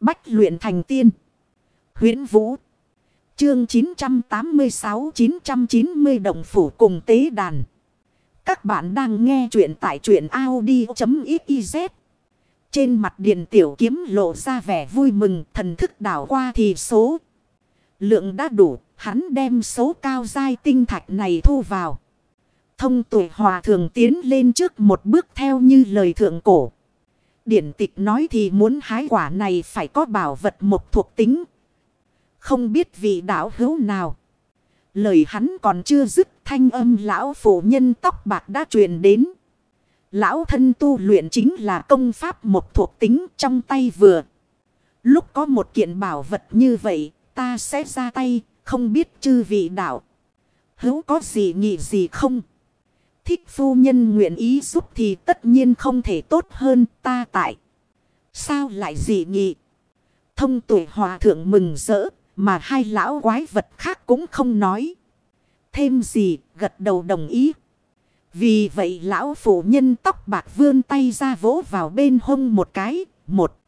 Bách luyện thành tiên. huyễn Vũ. Chương 986-990 Đồng Phủ cùng Tế Đàn. Các bạn đang nghe truyện tại truyện Audi.xyz. Trên mặt điện tiểu kiếm lộ ra vẻ vui mừng thần thức đảo qua thì số. Lượng đã đủ, hắn đem số cao dai tinh thạch này thu vào. Thông tuổi hòa thường tiến lên trước một bước theo như lời thượng cổ. Điển tịch nói thì muốn hái quả này phải có bảo vật một thuộc tính. Không biết vị đạo hữu nào. Lời hắn còn chưa dứt thanh âm lão phụ nhân tóc bạc đã truyền đến. Lão thân tu luyện chính là công pháp một thuộc tính trong tay vừa. Lúc có một kiện bảo vật như vậy, ta sẽ ra tay, không biết chư vị đạo. Hữu có gì nghĩ gì không? Thích phu nhân nguyện ý giúp thì tất nhiên không thể tốt hơn ta tại. Sao lại dị nghị? Thông tuổi hòa thượng mừng rỡ, mà hai lão quái vật khác cũng không nói. Thêm gì, gật đầu đồng ý. Vì vậy lão phụ nhân tóc bạc vươn tay ra vỗ vào bên hông một cái, một.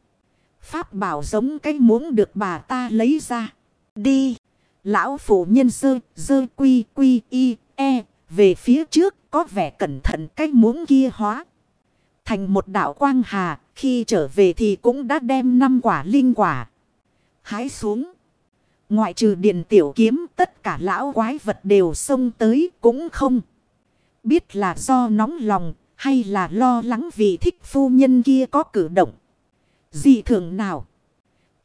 Pháp bảo giống cái muỗng được bà ta lấy ra. Đi. Lão phụ nhân sơ, sơ quy quy y, e, về phía trước có vẻ cẩn thận cái muỗng kia hóa. Thành một đạo quang hà, khi trở về thì cũng đã đem năm quả linh quả. Hái xuống. Ngoại trừ điện tiểu kiếm tất cả lão quái vật đều xông tới cũng không. Biết là do nóng lòng hay là lo lắng vì thích phu nhân kia có cử động. gì thường nào?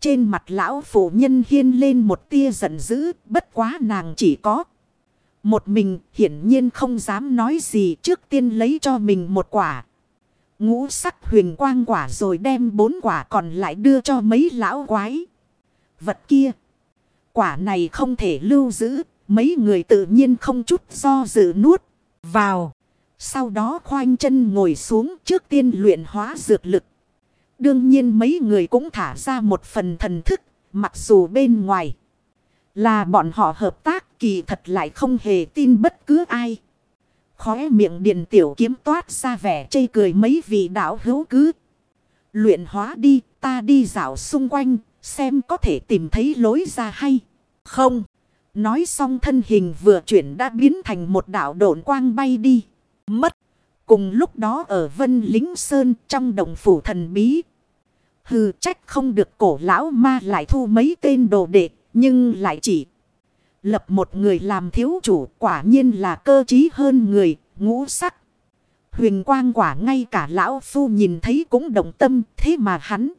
Trên mặt lão phụ nhân hiên lên một tia giận dữ bất quá nàng chỉ có. Một mình hiển nhiên không dám nói gì trước tiên lấy cho mình một quả. Ngũ sắc huyền quang quả rồi đem bốn quả còn lại đưa cho mấy lão quái. Vật kia. Quả này không thể lưu giữ. Mấy người tự nhiên không chút do dự nuốt vào. Sau đó khoanh chân ngồi xuống trước tiên luyện hóa dược lực. Đương nhiên mấy người cũng thả ra một phần thần thức. Mặc dù bên ngoài là bọn họ hợp tác kỳ thật lại không hề tin bất cứ ai. Khóe miệng điện tiểu kiếm toát ra vẻ chây cười mấy vị đạo hữu cứ. Luyện hóa đi, ta đi dạo xung quanh, xem có thể tìm thấy lối ra hay. Không. Nói xong thân hình vừa chuyển đã biến thành một đảo độn quang bay đi. Mất. Cùng lúc đó ở Vân Lính Sơn trong đồng phủ thần bí. Hừ trách không được cổ lão ma lại thu mấy tên đồ đệ. Nhưng lại chỉ lập một người làm thiếu chủ quả nhiên là cơ trí hơn người ngũ sắc. Huyền quang quả ngay cả lão phu nhìn thấy cũng động tâm thế mà hắn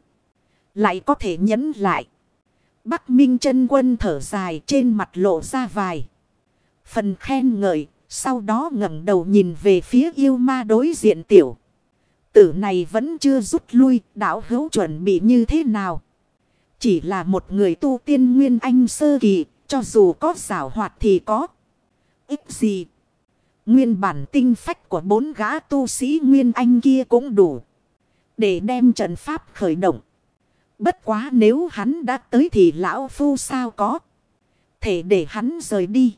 lại có thể nhấn lại. Bắc Minh chân quân thở dài trên mặt lộ ra vài. Phần khen ngợi, sau đó ngẩng đầu nhìn về phía yêu ma đối diện tiểu. Tử này vẫn chưa rút lui, đảo hữu chuẩn bị như thế nào? Chỉ là một người tu tiên nguyên anh sơ kỳ, cho dù có xảo hoạt thì có. Ít gì? Nguyên bản tinh phách của bốn gã tu sĩ nguyên anh kia cũng đủ. Để đem trận pháp khởi động. Bất quá nếu hắn đã tới thì lão phu sao có. Thể để hắn rời đi.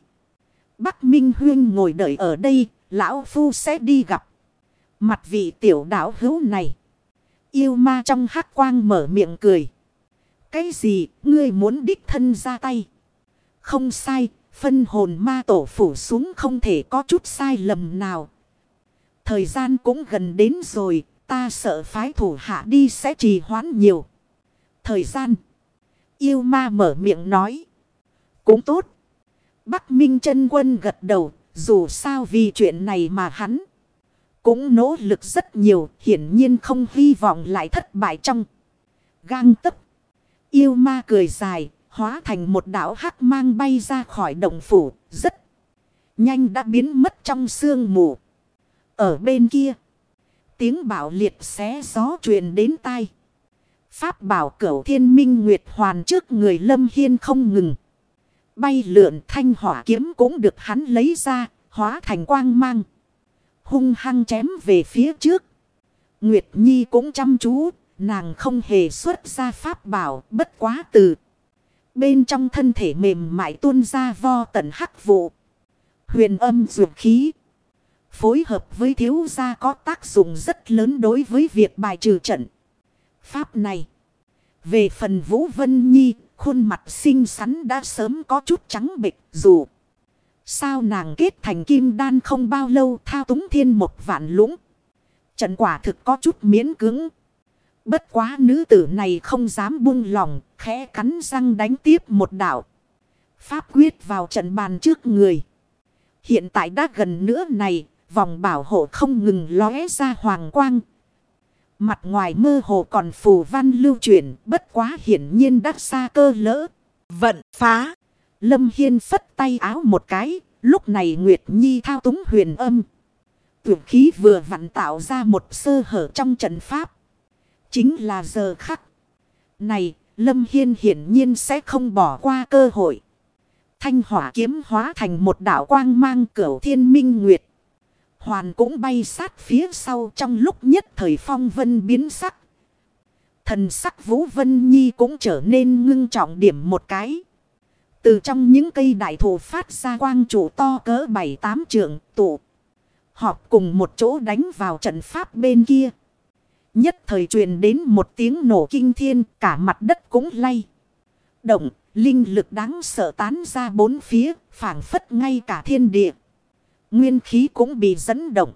Bắc Minh Huyên ngồi đợi ở đây. Lão phu sẽ đi gặp. Mặt vị tiểu đảo hữu này. Yêu ma trong hắc quang mở miệng cười. Cái gì, ngươi muốn đích thân ra tay. Không sai. Phân hồn ma tổ phủ xuống không thể có chút sai lầm nào. Thời gian cũng gần đến rồi. Ta sợ phái thủ hạ đi sẽ trì hoãn nhiều. Thời gian. Yêu ma mở miệng nói. Cũng tốt. Bắc Minh chân quân gật đầu. Dù sao vì chuyện này mà hắn. Cũng nỗ lực rất nhiều. Hiển nhiên không hy vọng lại thất bại trong. Gang tấp. Yêu ma cười dài. Hóa thành một đảo hắc mang bay ra khỏi đồng phủ. Rất nhanh đã biến mất trong sương mù. Ở bên kia. Tiếng bảo liệt xé gió truyền đến tai. Pháp bảo cửu thiên minh nguyệt hoàn trước người lâm hiên không ngừng. Bay lượn thanh hỏa kiếm cũng được hắn lấy ra, hóa thành quang mang. Hung hăng chém về phía trước. Nguyệt Nhi cũng chăm chú, nàng không hề xuất ra pháp bảo bất quá từ. Bên trong thân thể mềm mại tuôn ra vo tận hắc vụ. Huyền âm dược khí. Phối hợp với thiếu gia có tác dụng rất lớn đối với việc bài trừ trận. Pháp này. Về phần Vũ Vân Nhi, khuôn mặt xinh xắn đã sớm có chút trắng bệch dù. Sao nàng kết thành kim đan không bao lâu thao túng thiên một vạn lũng. Trận quả thực có chút miễn cứng. Bất quá nữ tử này không dám buông lòng, khẽ cắn răng đánh tiếp một đạo. Pháp quyết vào trận bàn trước người. Hiện tại đã gần nữa này, vòng bảo hộ không ngừng lóe ra hoàng quang. Mặt ngoài mơ hồ còn phù văn lưu chuyển, bất quá hiển nhiên đắt xa cơ lỡ. Vận phá. Lâm Hiên phất tay áo một cái, lúc này Nguyệt Nhi thao túng huyền âm. Tuyệt khí vừa vặn tạo ra một sơ hở trong trận pháp. Chính là giờ khắc. Này, Lâm Hiên hiển nhiên sẽ không bỏ qua cơ hội. Thanh hỏa kiếm hóa thành một đảo quang mang cửu thiên minh nguyệt. Hoàn cũng bay sát phía sau trong lúc nhất thời phong vân biến sắc. Thần sắc Vũ Vân Nhi cũng trở nên ngưng trọng điểm một cái. Từ trong những cây đại thụ phát ra quang trụ to cỡ bảy tám trượng tụ. Họp cùng một chỗ đánh vào trận pháp bên kia. Nhất thời truyền đến một tiếng nổ kinh thiên cả mặt đất cũng lay. Động, linh lực đáng sợ tán ra bốn phía, phảng phất ngay cả thiên địa. Nguyên khí cũng bị dẫn động.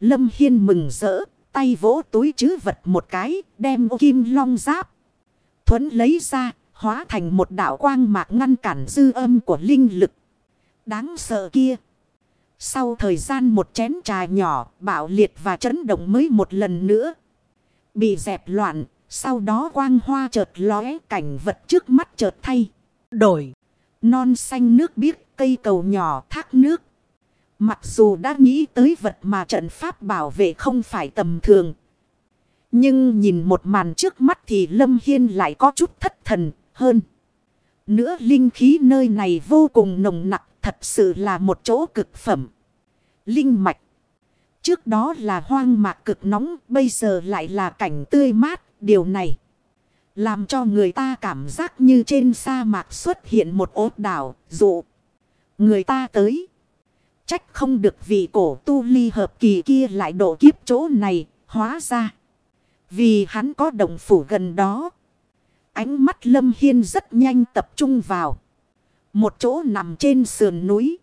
Lâm Hiên mừng rỡ, tay vỗ túi chứ vật một cái, đem kim long giáp. Thuấn lấy ra, hóa thành một đạo quang mạc ngăn cản dư âm của linh lực. Đáng sợ kia. Sau thời gian một chén trà nhỏ, bạo liệt và chấn động mới một lần nữa. Bị dẹp loạn, sau đó quang hoa chợt lóe cảnh vật trước mắt chợt thay. Đổi. Non xanh nước biếc, cây cầu nhỏ thác nước. Mặc dù đã nghĩ tới vật mà trận pháp bảo vệ không phải tầm thường. Nhưng nhìn một màn trước mắt thì Lâm Hiên lại có chút thất thần hơn. Nữa linh khí nơi này vô cùng nồng nặc thật sự là một chỗ cực phẩm. Linh mạch. Trước đó là hoang mạc cực nóng bây giờ lại là cảnh tươi mát. Điều này làm cho người ta cảm giác như trên sa mạc xuất hiện một ốt đảo dụ. Người ta tới. Trách không được vì cổ tu ly hợp kỳ kia lại độ kiếp chỗ này, hóa ra. Vì hắn có đồng phủ gần đó. Ánh mắt Lâm Hiên rất nhanh tập trung vào. Một chỗ nằm trên sườn núi.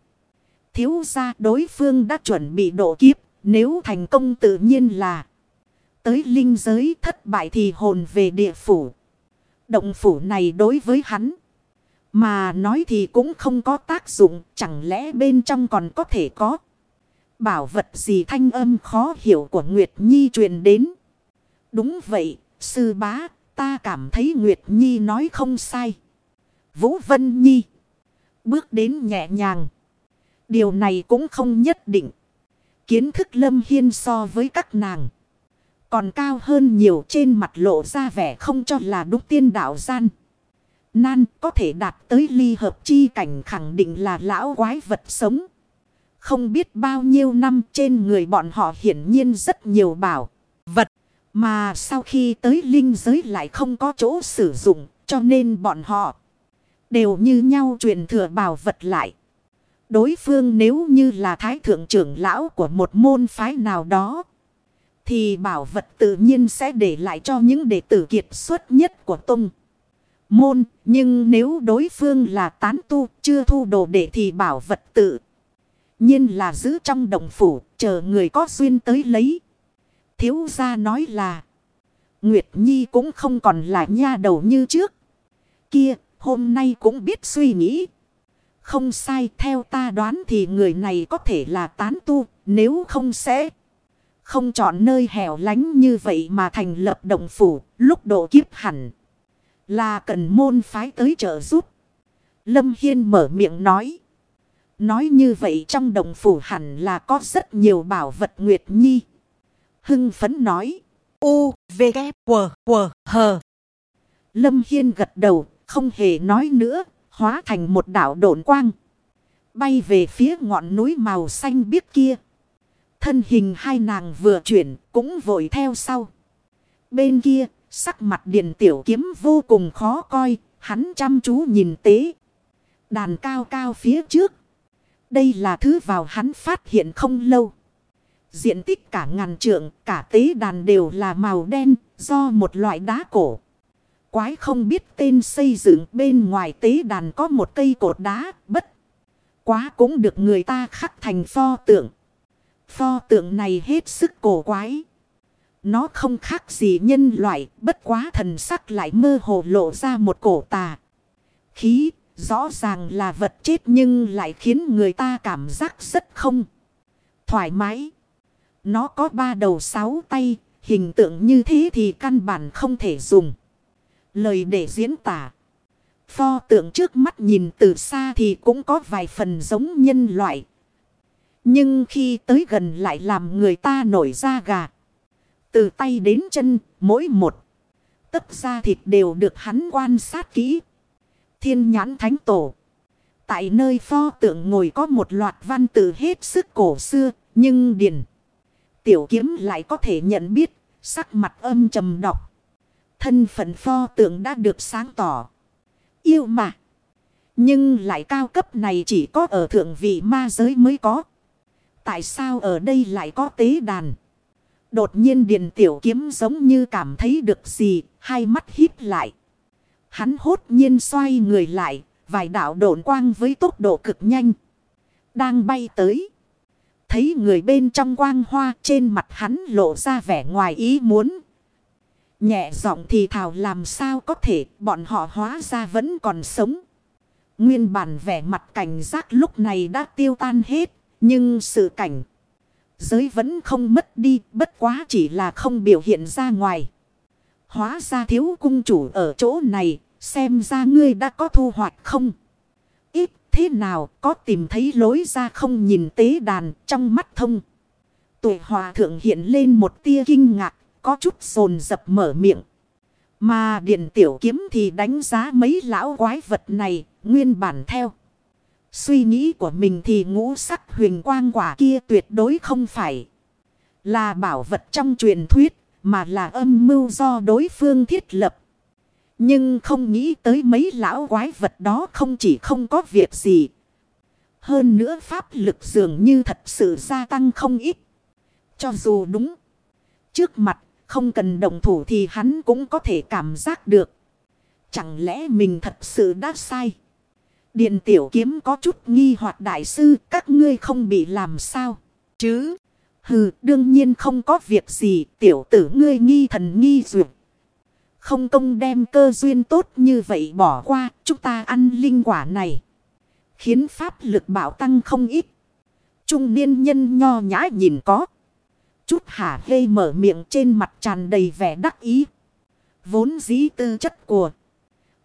Thiếu ra đối phương đã chuẩn bị độ kiếp. Nếu thành công tự nhiên là. Tới linh giới thất bại thì hồn về địa phủ. Động phủ này đối với hắn. Mà nói thì cũng không có tác dụng, chẳng lẽ bên trong còn có thể có. Bảo vật gì thanh âm khó hiểu của Nguyệt Nhi truyền đến. Đúng vậy, sư bá, ta cảm thấy Nguyệt Nhi nói không sai. Vũ Vân Nhi. Bước đến nhẹ nhàng. Điều này cũng không nhất định. Kiến thức lâm hiên so với các nàng. Còn cao hơn nhiều trên mặt lộ ra vẻ không cho là đúng tiên đạo gian. Nan có thể đạt tới ly hợp chi cảnh khẳng định là lão quái vật sống. Không biết bao nhiêu năm trên người bọn họ hiển nhiên rất nhiều bảo vật. Mà sau khi tới linh giới lại không có chỗ sử dụng, cho nên bọn họ đều như nhau truyền thừa bảo vật lại. Đối phương nếu như là thái thượng trưởng lão của một môn phái nào đó. Thì bảo vật tự nhiên sẽ để lại cho những đệ tử kiệt xuất nhất của Tông môn. Nhưng nếu đối phương là tán tu, chưa thu đồ đệ thì bảo vật tự. nhiên là giữ trong đồng phủ, chờ người có duyên tới lấy. Thiếu gia nói là. Nguyệt Nhi cũng không còn là nha đầu như trước. Kia, hôm nay cũng biết suy nghĩ. Không sai theo ta đoán thì người này có thể là tán tu nếu không sẽ. Không chọn nơi hẻo lánh như vậy mà thành lập đồng phủ lúc độ kiếp hẳn. Là cần môn phái tới trợ giúp. Lâm Hiên mở miệng nói. Nói như vậy trong đồng phủ hẳn là có rất nhiều bảo vật Nguyệt Nhi. Hưng phấn nói. U, V, K, W, W, H. Lâm Hiên gật đầu, không hề nói nữa, hóa thành một đảo độn quang. Bay về phía ngọn núi màu xanh biếc kia. Thân hình hai nàng vừa chuyển, cũng vội theo sau. Bên kia, Sắc mặt điện tiểu kiếm vô cùng khó coi, hắn chăm chú nhìn tế. Đàn cao cao phía trước. Đây là thứ vào hắn phát hiện không lâu. Diện tích cả ngàn trượng, cả tế đàn đều là màu đen, do một loại đá cổ quái không biết tên xây dựng bên ngoài tế đàn có một cây cột đá bất. Quá cũng được người ta khắc thành pho tượng. Pho tượng này hết sức cổ quái. Nó không khác gì nhân loại, bất quá thần sắc lại mơ hồ lộ ra một cổ tà. Khí, rõ ràng là vật chết nhưng lại khiến người ta cảm giác rất không thoải mái. Nó có ba đầu sáu tay, hình tượng như thế thì căn bản không thể dùng. Lời để diễn tả. Pho tượng trước mắt nhìn từ xa thì cũng có vài phần giống nhân loại. Nhưng khi tới gần lại làm người ta nổi da gà. Từ tay đến chân, mỗi một tấc da thịt đều được hắn quan sát kỹ. Thiên nhãn thánh tổ. Tại nơi pho tượng ngồi có một loạt văn tự hết sức cổ xưa, nhưng điển. Tiểu kiếm lại có thể nhận biết, sắc mặt âm trầm đọc. Thân phận pho tượng đã được sáng tỏ. Yêu mà. Nhưng lại cao cấp này chỉ có ở thượng vị ma giới mới có. Tại sao ở đây lại có tế đàn? Đột nhiên điền tiểu kiếm giống như cảm thấy được gì, hai mắt híp lại. Hắn hốt nhiên xoay người lại, vài đạo độn quang với tốc độ cực nhanh. Đang bay tới. Thấy người bên trong quang hoa trên mặt hắn lộ ra vẻ ngoài ý muốn. Nhẹ giọng thì thảo làm sao có thể bọn họ hóa ra vẫn còn sống. Nguyên bản vẻ mặt cảnh giác lúc này đã tiêu tan hết. Nhưng sự cảnh giới vẫn không mất đi bất quá chỉ là không biểu hiện ra ngoài. Hóa ra thiếu cung chủ ở chỗ này xem ra ngươi đã có thu hoạch không? Ít thế nào có tìm thấy lối ra không nhìn tế đàn trong mắt thông. Tuổi hòa thượng hiện lên một tia kinh ngạc, có chút sồn dập mở miệng. Mà điện tiểu kiếm thì đánh giá mấy lão quái vật này, nguyên bản theo. Suy nghĩ của mình thì ngũ sắc huyền quang quả kia tuyệt đối không phải là bảo vật trong truyền thuyết, mà là âm mưu do đối phương thiết lập. Nhưng không nghĩ tới mấy lão quái vật đó không chỉ không có việc gì. Hơn nữa pháp lực dường như thật sự gia tăng không ít. Cho dù đúng. Trước mặt không cần động thủ thì hắn cũng có thể cảm giác được. Chẳng lẽ mình thật sự đã sai. Điện tiểu kiếm có chút nghi hoặc đại sư các ngươi không bị làm sao. Chứ. Hừ đương nhiên không có việc gì tiểu tử ngươi nghi thần nghi duyệt. Không công đem cơ duyên tốt như vậy bỏ qua, chúng ta ăn linh quả này. Khiến pháp lực bảo tăng không ít. Trung niên nhân nho nhã nhìn có. Chút hả hê mở miệng trên mặt tràn đầy vẻ đắc ý. Vốn dĩ tư chất của.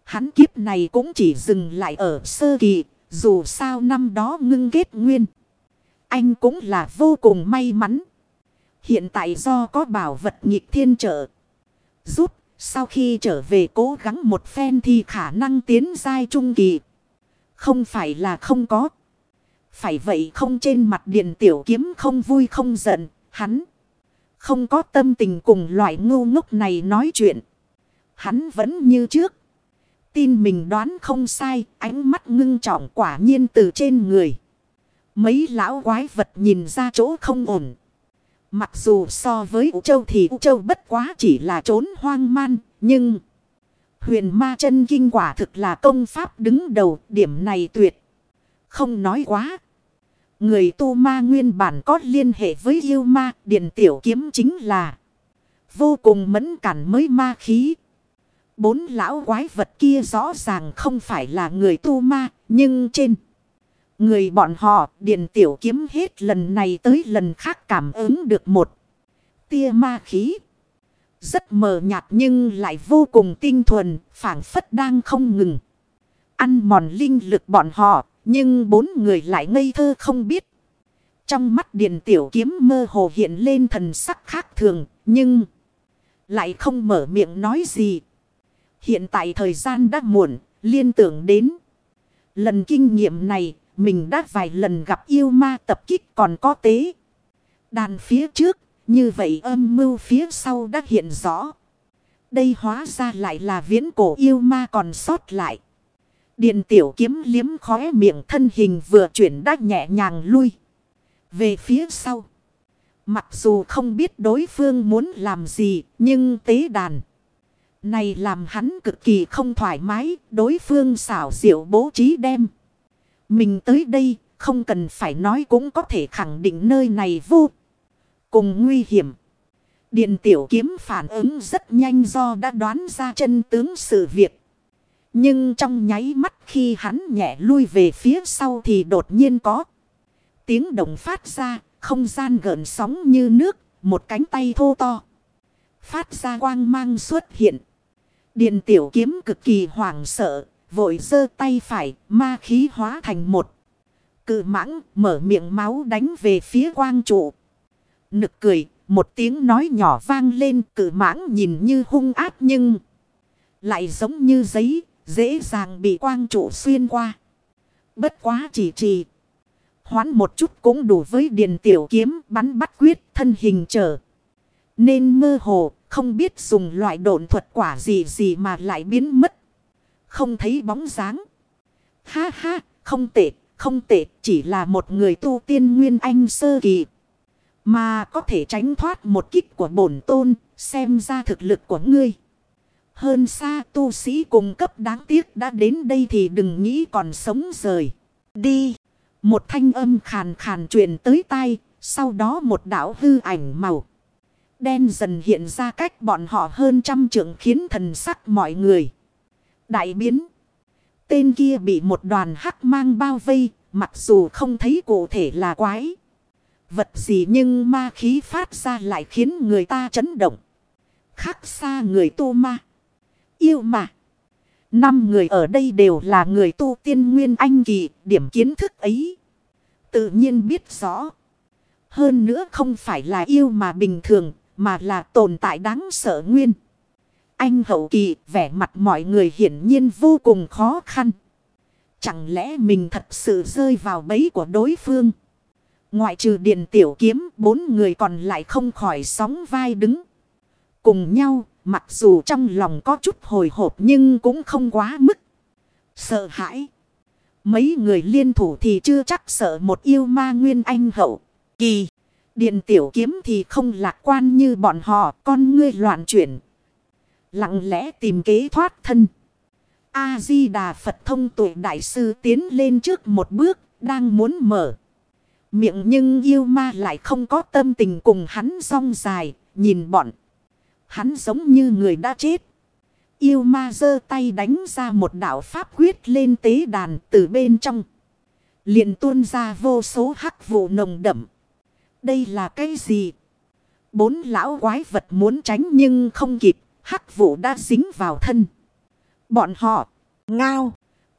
Hắn kiếp này cũng chỉ dừng lại ở sơ kỳ. Dù sao năm đó ngưng kết nguyên. Anh cũng là vô cùng may mắn. Hiện tại do có bảo vật nghịch thiên trợ. Giúp, sau khi trở về cố gắng một phen thì khả năng tiến giai trung kỳ. Không phải là không có. Phải vậy không trên mặt điện tiểu kiếm không vui không giận. Hắn không có tâm tình cùng loại ngu ngốc này nói chuyện. Hắn vẫn như trước. Tin mình đoán không sai. Ánh mắt ngưng trọng quả nhiên từ trên người. Mấy lão quái vật nhìn ra chỗ không ổn. Mặc dù so với Ú Châu thì Ú Châu bất quá chỉ là trốn hoang man, nhưng huyền ma chân kinh quả thực là công pháp đứng đầu, điểm này tuyệt. Không nói quá. Người tu ma nguyên bản có liên hệ với yêu ma, điện tiểu kiếm chính là vô cùng mẫn cản mới ma khí. Bốn lão quái vật kia rõ ràng không phải là người tu ma, nhưng trên Người bọn họ điện tiểu kiếm hết lần này tới lần khác cảm ứng được một tia ma khí. Rất mờ nhạt nhưng lại vô cùng tinh thuần, phản phất đang không ngừng. Ăn mòn linh lực bọn họ, nhưng bốn người lại ngây thơ không biết. Trong mắt điện tiểu kiếm mơ hồ hiện lên thần sắc khác thường, nhưng lại không mở miệng nói gì. Hiện tại thời gian đã muộn, liên tưởng đến. Lần kinh nghiệm này, mình đã vài lần gặp yêu ma tập kích còn có tế. Đàn phía trước, như vậy âm mưu phía sau đã hiện rõ. Đây hóa ra lại là viễn cổ yêu ma còn sót lại. Điện tiểu kiếm liếm khóe miệng thân hình vừa chuyển đã nhẹ nhàng lui. Về phía sau. Mặc dù không biết đối phương muốn làm gì, nhưng tế đàn Này làm hắn cực kỳ không thoải mái, đối phương xảo diệu bố trí đem. Mình tới đây, không cần phải nói cũng có thể khẳng định nơi này vô cùng nguy hiểm. Điện tiểu kiếm phản ứng rất nhanh do đã đoán ra chân tướng sự việc. Nhưng trong nháy mắt khi hắn nhẹ lui về phía sau thì đột nhiên có. Tiếng động phát ra, không gian gợn sóng như nước, một cánh tay thô to. Phát ra quang mang xuất hiện. Điện tiểu kiếm cực kỳ hoảng sợ, vội giơ tay phải, ma khí hóa thành một. Cự mãng mở miệng máu đánh về phía quang trụ. Nực cười, một tiếng nói nhỏ vang lên cự mãng nhìn như hung áp nhưng lại giống như giấy, dễ dàng bị quang trụ xuyên qua. Bất quá chỉ trì. Hoán một chút cũng đủ với điền tiểu kiếm bắn bắt quyết thân hình trở. Nên mơ hồ, không biết dùng loại độn thuật quả gì gì mà lại biến mất. Không thấy bóng dáng. Ha ha, không tệ, không tệ, chỉ là một người tu tiên nguyên anh sơ kỳ. Mà có thể tránh thoát một kích của bổn tôn, xem ra thực lực của ngươi. Hơn xa tu sĩ cùng cấp đáng tiếc đã đến đây thì đừng nghĩ còn sống rời. Đi. Một thanh âm khàn khàn truyền tới tai, sau đó một đảo hư ảnh màu. Đen dần hiện ra cách bọn họ hơn trăm trượng khiến thần sắc mọi người. Đại biến. Tên kia bị một đoàn hắc mang bao vây, mặc dù không thấy cụ thể là quái. Vật gì nhưng ma khí phát ra lại khiến người ta chấn động. Khác xa người tu ma. Yêu mà. Năm người ở đây đều là người tu tiên nguyên anh kỳ, điểm kiến thức ấy. Tự nhiên biết rõ. Hơn nữa không phải là yêu mà bình thường, mà là tồn tại đáng sợ nguyên. Anh hậu kỳ, vẻ mặt mọi người hiển nhiên vô cùng khó khăn. Chẳng lẽ mình thật sự rơi vào bẫy của đối phương? Ngoại trừ điện tiểu kiếm, bốn người còn lại không khỏi sóng vai đứng. Cùng nhau, mặc dù trong lòng có chút hồi hộp nhưng cũng không quá mức. Sợ hãi. Mấy người liên thủ thì chưa chắc sợ một yêu ma nguyên anh hậu. Kỳ. Điện tiểu kiếm thì không lạc quan như bọn họ. Con ngươi loạn chuyển. Lặng lẽ tìm kế thoát thân. A-di-đà Phật thông tuệ đại sư tiến lên trước một bước. Đang muốn mở. Miệng nhưng yêu ma lại không có tâm tình cùng hắn song dài. Nhìn bọn. Hắn giống như người đã chết. Yêu ma giơ tay đánh ra một đạo pháp quyết lên tế đàn từ bên trong. liền tuôn ra vô số hắc vụ nồng đậm. Đây là cái gì? Bốn lão quái vật muốn tránh nhưng không kịp. Hắc vụ đã dính vào thân. Bọn họ, ngao,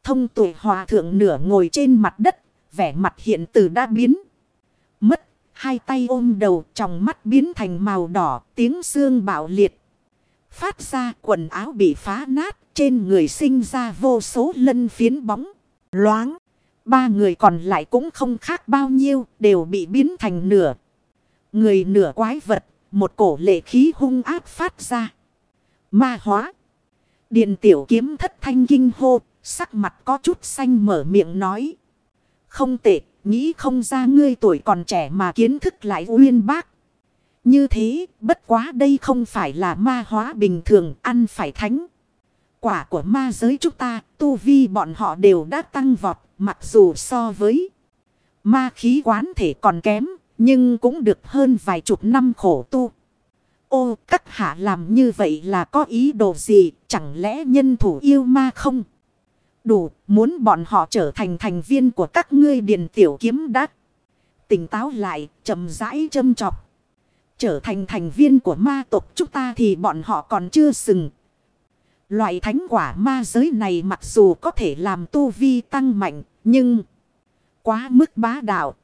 thông tuổi hòa thượng nửa ngồi trên mặt đất. Vẻ mặt hiện từ đã biến. Mất, hai tay ôm đầu trong mắt biến thành màu đỏ, tiếng xương bạo liệt. Phát ra quần áo bị phá nát, trên người sinh ra vô số lân phiến bóng, loáng. Ba người còn lại cũng không khác bao nhiêu, đều bị biến thành nửa. Người nửa quái vật, một cổ lệ khí hung ác phát ra. Ma hóa. Điện tiểu kiếm thất thanh kinh hô, sắc mặt có chút xanh mở miệng nói. Không tệ, nghĩ không ra ngươi tuổi còn trẻ mà kiến thức lại uyên bác. Như thế, bất quá đây không phải là ma hóa bình thường, ăn phải thánh. Quả của ma giới chúng ta, tu vi bọn họ đều đã tăng vọt, mặc dù so với ma khí quán thể còn kém, nhưng cũng được hơn vài chục năm khổ tu. Ô, các hạ làm như vậy là có ý đồ gì, chẳng lẽ nhân thủ yêu ma không? Đủ, muốn bọn họ trở thành thành viên của các ngươi điền tiểu kiếm đắc. Tỉnh táo lại, chậm rãi châm chọc. Trở thành thành viên của ma tộc chúng ta thì bọn họ còn chưa sừng. Loại thánh quả ma giới này mặc dù có thể làm tu vi tăng mạnh, nhưng quá mức bá đạo.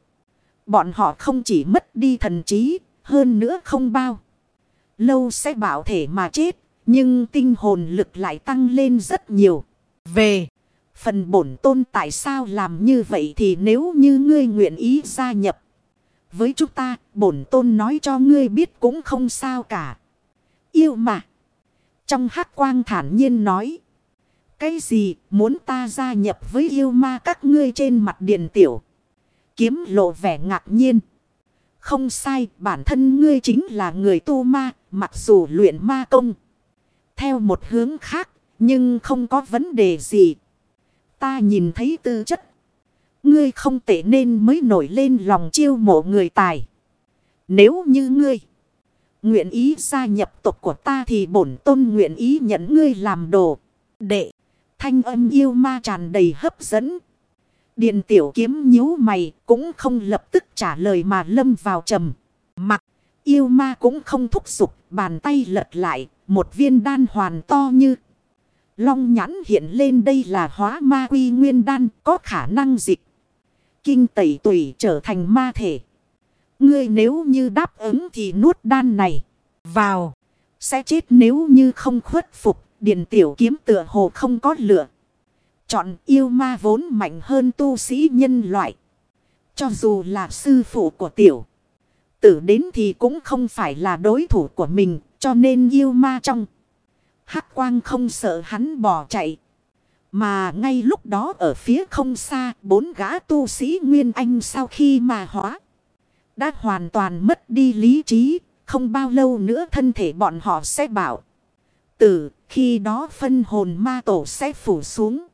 Bọn họ không chỉ mất đi thần trí, hơn nữa không bao. Lâu sẽ bảo thể mà chết, nhưng tinh hồn lực lại tăng lên rất nhiều. Về, phần bổn tôn tại sao làm như vậy thì nếu như ngươi nguyện ý gia nhập. Với chúng ta, bổn tôn nói cho ngươi biết cũng không sao cả. Yêu mà. Trong hắc quang thản nhiên nói. Cái gì muốn ta gia nhập với yêu ma các ngươi trên mặt điện tiểu. Kiếm lộ vẻ ngạc nhiên. Không sai, bản thân ngươi chính là người tu ma, mặc dù luyện ma công. theo một hướng khác, nhưng không có vấn đề gì. Ta nhìn thấy tư chất. Ngươi không tệ nên mới nổi lên lòng chiêu mộ người tài. Nếu như ngươi nguyện ý gia nhập tộc của ta thì bổn tôn nguyện ý nhận ngươi làm đồ. Đệ, thanh âm yêu ma tràn đầy hấp dẫn. Điện tiểu kiếm nhíu mày cũng không lập tức trả lời mà lâm vào trầm. Mặt, yêu ma cũng không thúc giục, bàn tay lật lại, một viên đan hoàn to như. Long nhãn hiện lên đây là hóa ma quy nguyên đan, có khả năng dịch. Kinh tẩy tủy trở thành ma thể. Ngươi nếu như đáp ứng thì nuốt đan này vào. Sẽ chết nếu như không khuất phục. Điền tiểu kiếm tựa hồ không có lửa. Chọn yêu ma vốn mạnh hơn tu sĩ nhân loại. Cho dù là sư phụ của tiểu. Tử đến thì cũng không phải là đối thủ của mình. Cho nên yêu ma trong hắc quang không sợ hắn bỏ chạy. Mà ngay lúc đó ở phía không xa, bốn gã tu sĩ Nguyên Anh sau khi mà hóa. Đã hoàn toàn mất đi lý trí, không bao lâu nữa thân thể bọn họ sẽ bảo. Tử, khi đó phân hồn ma tổ sẽ phủ xuống.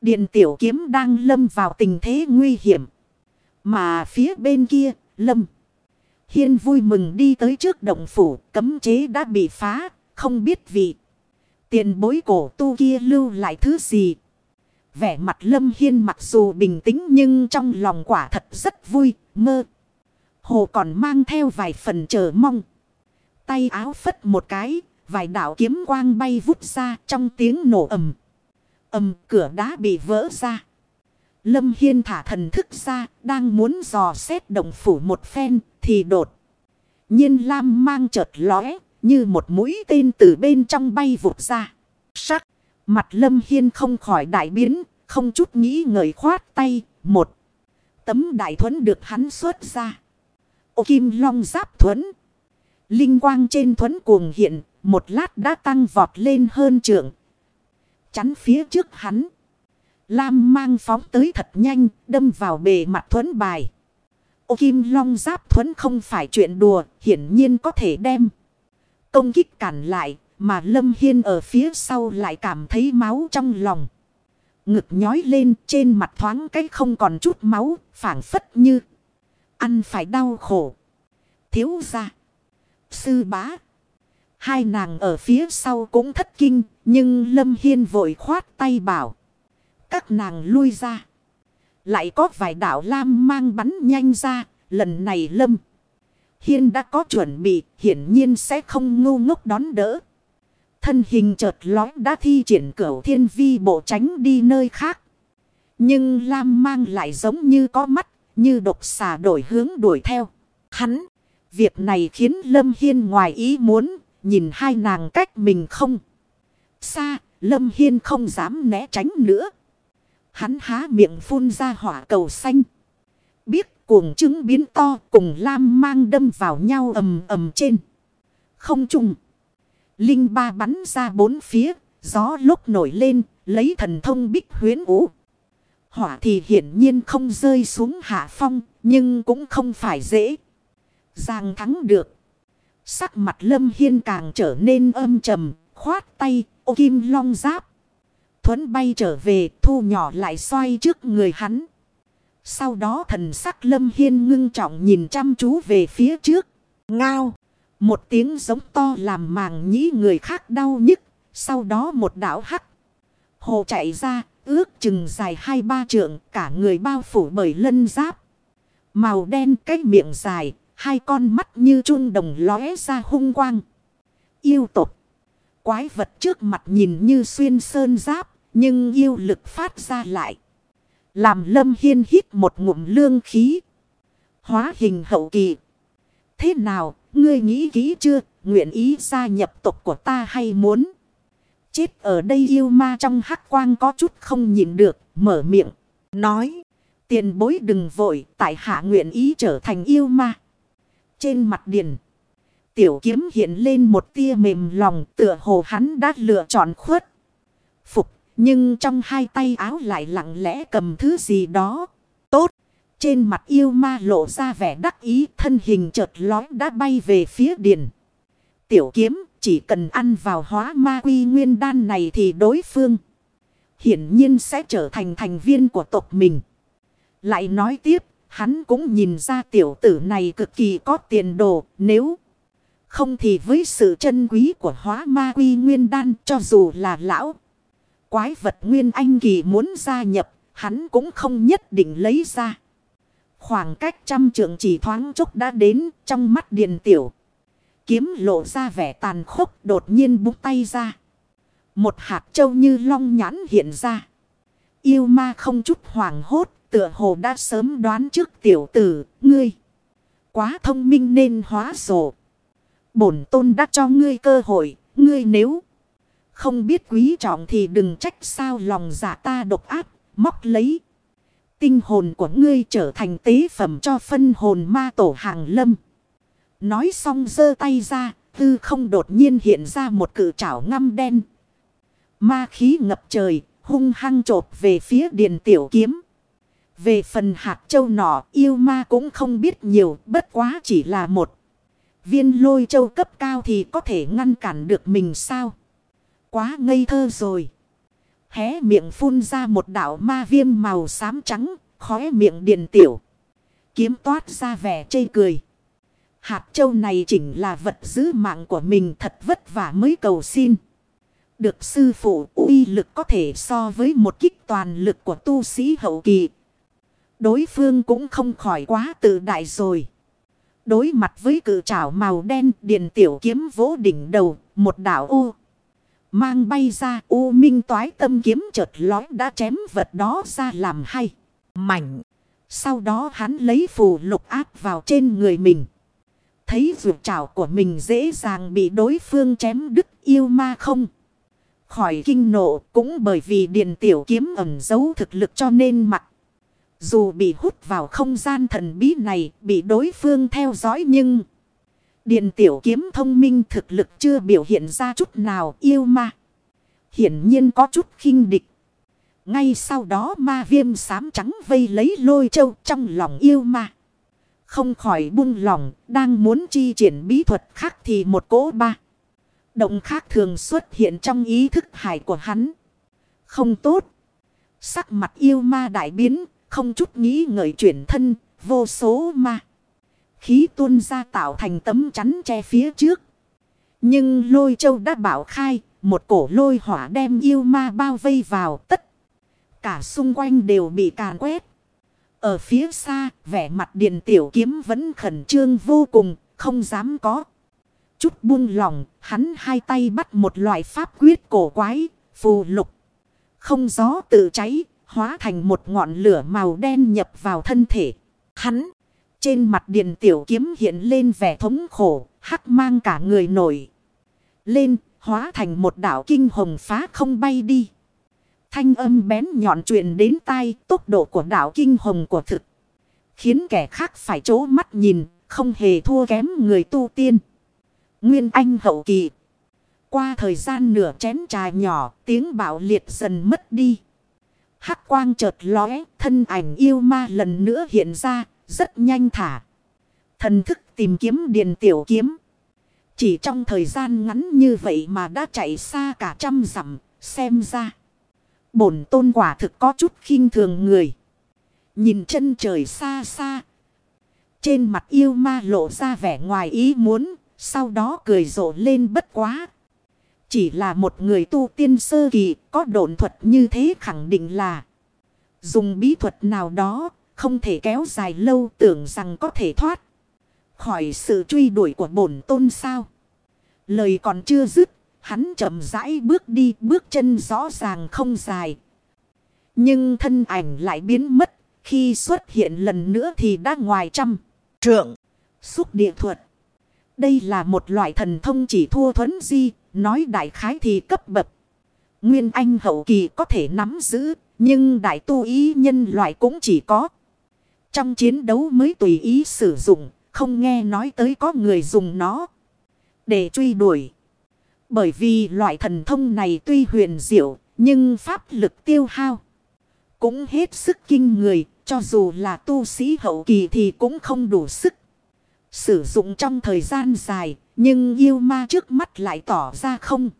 Điện tiểu kiếm đang lâm vào tình thế nguy hiểm. Mà phía bên kia, lâm. Hiên vui mừng đi tới trước động phủ, cấm chế đã bị phá, không biết vị. Tiền bối cổ tu kia lưu lại thứ gì. Vẻ mặt lâm hiên mặc dù bình tĩnh nhưng trong lòng quả thật rất vui, mơ. Hồ còn mang theo vài phần chờ mong. Tay áo phất một cái, vài đạo kiếm quang bay vút ra trong tiếng nổ ầm. ầm cửa đá bị vỡ ra. Lâm Hiên thả thần thức ra, đang muốn dò xét động phủ một phen, thì đột. nhiên Lam mang chợt lóe, như một mũi tên từ bên trong bay vụt ra. Sắc, mặt Lâm Hiên không khỏi đại biến, không chút nghĩ ngợi khoát tay, một. Tấm đại thuẫn được hắn xuất ra. Ô kim long giáp thuẫn. Linh quang trên thuẫn cuồng hiện, một lát đã tăng vọt lên hơn trượng. Chắn phía trước hắn. Lam mang phóng tới thật nhanh, đâm vào bề mặt thuẫn bài. Ô kim long giáp thuẫn không phải chuyện đùa, hiển nhiên có thể đem. Công kích cản lại, mà Lâm Hiên ở phía sau lại cảm thấy máu trong lòng. Ngực nhói lên trên mặt thoáng cái không còn chút máu, phản phất như. Ăn phải đau khổ. Thiếu ra. Sư bá. Hai nàng ở phía sau cũng thất kinh. Nhưng Lâm Hiên vội khoát tay bảo. Các nàng lui ra. Lại có vài đạo lam mang bắn nhanh ra. Lần này Lâm. Hiên đã có chuẩn bị. Hiển nhiên sẽ không ngu ngốc đón đỡ. Thân hình chợt lói đã thi triển cửu thiên vi bộ tránh đi nơi khác. Nhưng Lam mang lại giống như có mắt, như độc xà đổi hướng đuổi theo. Hắn, việc này khiến Lâm Hiên ngoài ý muốn, nhìn hai nàng cách mình không. Xa, Lâm Hiên không dám né tránh nữa. Hắn há miệng phun ra hỏa cầu xanh. Biết cuồng trứng biến to cùng Lam mang đâm vào nhau ầm ầm trên. Không trùng. Linh ba bắn ra bốn phía, gió lúc nổi lên, lấy thần thông bích huyến ủ. Hỏa thì hiển nhiên không rơi xuống hạ phong, nhưng cũng không phải dễ. Giang thắng được. Sắc mặt lâm hiên càng trở nên âm trầm, khoát tay, ô kim long giáp. Thuấn bay trở về, thu nhỏ lại xoay trước người hắn. Sau đó thần sắc lâm hiên ngưng trọng nhìn chăm chú về phía trước. Ngao. Một tiếng giống to làm màng nhĩ người khác đau nhức. Sau đó một đảo hắc. Hồ chạy ra, ước chừng dài hai ba trượng, cả người bao phủ bởi lân giáp. Màu đen cái miệng dài, hai con mắt như chun đồng lóe ra hung quang. Yêu tục. Quái vật trước mặt nhìn như xuyên sơn giáp, nhưng yêu lực phát ra lại. Làm lâm hiên hít một ngụm lương khí. Hóa hình hậu kỳ. Thế nào, Ngươi nghĩ kỹ chưa, nguyện ý gia nhập tộc của ta hay muốn? Chết ở đây yêu ma trong hắc quang có chút không nhìn được, mở miệng, nói. Tiền bối đừng vội, tại hạ nguyện ý trở thành yêu ma. Trên mặt điền, tiểu kiếm hiện lên một tia mềm lòng tựa hồ hắn đã lựa chọn khuất. Phục, nhưng trong hai tay áo lại lặng lẽ cầm thứ gì đó. Tốt! Trên mặt yêu ma lộ ra vẻ đắc ý thân hình chợt lói đã bay về phía điền. Tiểu kiếm chỉ cần ăn vào hóa ma quy nguyên đan này thì đối phương. Hiển nhiên sẽ trở thành thành viên của tộc mình. Lại nói tiếp, hắn cũng nhìn ra tiểu tử này cực kỳ có tiền đồ nếu... Không thì với sự chân quý của hóa ma quy nguyên đan cho dù là lão. Quái vật nguyên anh kỳ muốn gia nhập, hắn cũng không nhất định lấy ra. Khoảng cách trăm trượng chỉ thoáng chốc đã đến trong mắt điền tiểu. Kiếm lộ ra vẻ tàn khốc đột nhiên búng tay ra. Một hạt châu như long nhãn hiện ra. Yêu ma không chút hoảng hốt, tựa hồ đã sớm đoán trước tiểu tử, ngươi. Quá thông minh nên hóa rồ. Bổn tôn đã cho ngươi cơ hội, ngươi nếu không biết quý trọng thì đừng trách sao lòng dạ ta độc áp, móc lấy. Tinh hồn của ngươi trở thành tế phẩm cho phân hồn ma tổ hàng lâm. Nói xong giơ tay ra, tư không đột nhiên hiện ra một cự trảo ngăm đen. Ma khí ngập trời, hung hăng trộp về phía điền tiểu kiếm. Về phần hạt châu nọ, yêu ma cũng không biết nhiều, bất quá chỉ là một. Viên lôi châu cấp cao thì có thể ngăn cản được mình sao? Quá ngây thơ rồi. Hé miệng phun ra một đạo ma viêm màu xám trắng, khóe miệng điện tiểu. Kiếm toát ra vẻ chê cười. Hạt châu này chỉnh là vật giữ mạng của mình thật vất vả mới cầu xin. Được sư phụ uy lực có thể so với một kích toàn lực của tu sĩ hậu kỳ. Đối phương cũng không khỏi quá tự đại rồi. Đối mặt với cự trảo màu đen điện tiểu kiếm vỗ đỉnh đầu, một đảo u. Mang bay ra, u minh toái tâm kiếm chợt lói đã chém vật đó ra làm hay. Mảnh. Sau đó hắn lấy phù lục áp vào trên người mình. Thấy vượt trảo của mình dễ dàng bị đối phương chém đứt yêu ma không. Khỏi kinh nộ cũng bởi vì điện tiểu kiếm ẩn giấu thực lực cho nên mặc. Dù bị hút vào không gian thần bí này bị đối phương theo dõi nhưng... Điện tiểu kiếm thông minh thực lực chưa biểu hiện ra chút nào yêu ma. Hiển nhiên có chút khinh địch. Ngay sau đó ma viêm sám trắng vây lấy lôi châu trong lòng yêu ma. Không khỏi buông lòng, đang muốn chi triển bí thuật khác thì một cỗ ba. Động khác thường xuất hiện trong ý thức hải của hắn. Không tốt. Sắc mặt yêu ma đại biến, không chút nghĩ ngợi chuyển thân, vô số ma. Khí tuôn ra tạo thành tấm chắn che phía trước. Nhưng lôi châu đã bảo khai, một cổ lôi hỏa đem yêu ma bao vây vào tất. Cả xung quanh đều bị càn quét. Ở phía xa, vẻ mặt điện tiểu kiếm vẫn khẩn trương vô cùng, không dám có. Chút buông lòng, hắn hai tay bắt một loại pháp quyết cổ quái, phù lục. Không gió tự cháy, hóa thành một ngọn lửa màu đen nhập vào thân thể. Hắn, trên mặt điện tiểu kiếm hiện lên vẻ thống khổ, hắc mang cả người nổi. Lên, hóa thành một đảo kinh hồng phá không bay đi. Thanh âm bén nhọn truyền đến tai tốc độ của đảo kinh hồng của thực. Khiến kẻ khác phải chố mắt nhìn, không hề thua kém người tu tiên. Nguyên Anh hậu kỳ. Qua thời gian nửa chén trà nhỏ, tiếng bạo liệt dần mất đi. Hắc quang chợt lóe, thân ảnh yêu ma lần nữa hiện ra, rất nhanh thả. Thần thức tìm kiếm điền tiểu kiếm. Chỉ trong thời gian ngắn như vậy mà đã chạy xa cả trăm dặm, xem ra. Bổn tôn quả thực có chút khinh thường người. Nhìn chân trời xa xa. Trên mặt yêu ma lộ ra vẻ ngoài ý muốn, sau đó cười rộ lên bất quá. Chỉ là một người tu tiên sơ kỳ có độn thuật như thế khẳng định là dùng bí thuật nào đó không thể kéo dài lâu tưởng rằng có thể thoát khỏi sự truy đuổi của bổn tôn sao. Lời còn chưa dứt, hắn chậm rãi bước đi bước chân rõ ràng không dài. Nhưng thân ảnh lại biến mất, khi xuất hiện lần nữa thì đã ngoài trăm trượng, xúc địa thuật. Đây là một loại thần thông chỉ thua thuấn di, nói đại khái thì cấp bậc. Nguyên Anh hậu kỳ có thể nắm giữ, nhưng đại tu ý nhân loại cũng chỉ có. Trong chiến đấu mới tùy ý sử dụng, không nghe nói tới có người dùng nó để truy đuổi. Bởi vì loại thần thông này tuy huyền diệu, nhưng pháp lực tiêu hao. Cũng hết sức kinh người, cho dù là tu sĩ hậu kỳ thì cũng không đủ sức. Sử dụng trong thời gian dài, nhưng yêu ma trước mắt lại tỏ ra không.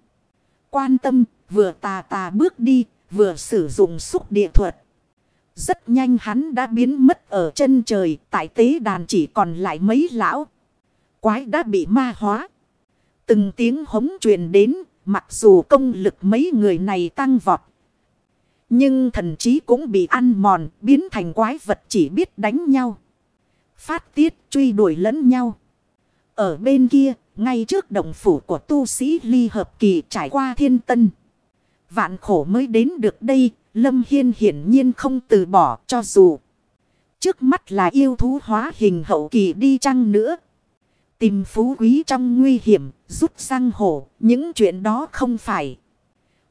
Quan tâm, vừa tà tà bước đi, vừa sử dụng xúc địa thuật. Rất nhanh hắn đã biến mất ở chân trời, tại tế đàn chỉ còn lại mấy lão. Quái đã bị ma hóa. Từng tiếng hống truyền đến, mặc dù công lực mấy người này tăng vọt. Nhưng thần trí cũng bị ăn mòn, biến thành quái vật chỉ biết đánh nhau. Phát tiết truy đuổi lẫn nhau. Ở bên kia, ngay trước động phủ của tu sĩ ly hợp kỳ trải qua thiên tân. Vạn khổ mới đến được đây, Lâm Hiên hiển nhiên không từ bỏ cho dù. Trước mắt là yêu thú hóa hình hậu kỳ đi chăng nữa. Tìm phú quý trong nguy hiểm, rút răng hổ, những chuyện đó không phải.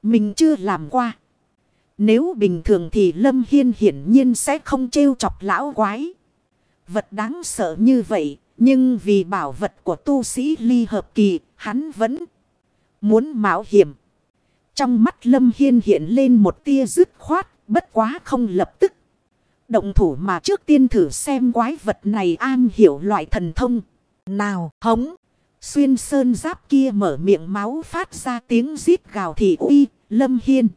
Mình chưa làm qua. Nếu bình thường thì Lâm Hiên hiển nhiên sẽ không trêu chọc lão quái. Vật đáng sợ như vậy, nhưng vì bảo vật của tu sĩ ly hợp kỳ, hắn vẫn muốn mạo hiểm. Trong mắt Lâm Hiên hiện lên một tia dứt khoát, bất quá không lập tức. Động thủ mà trước tiên thử xem quái vật này an hiểu loại thần thông. Nào, hống. Xuyên sơn giáp kia mở miệng máu phát ra tiếng rít gào thị uy, Lâm Hiên.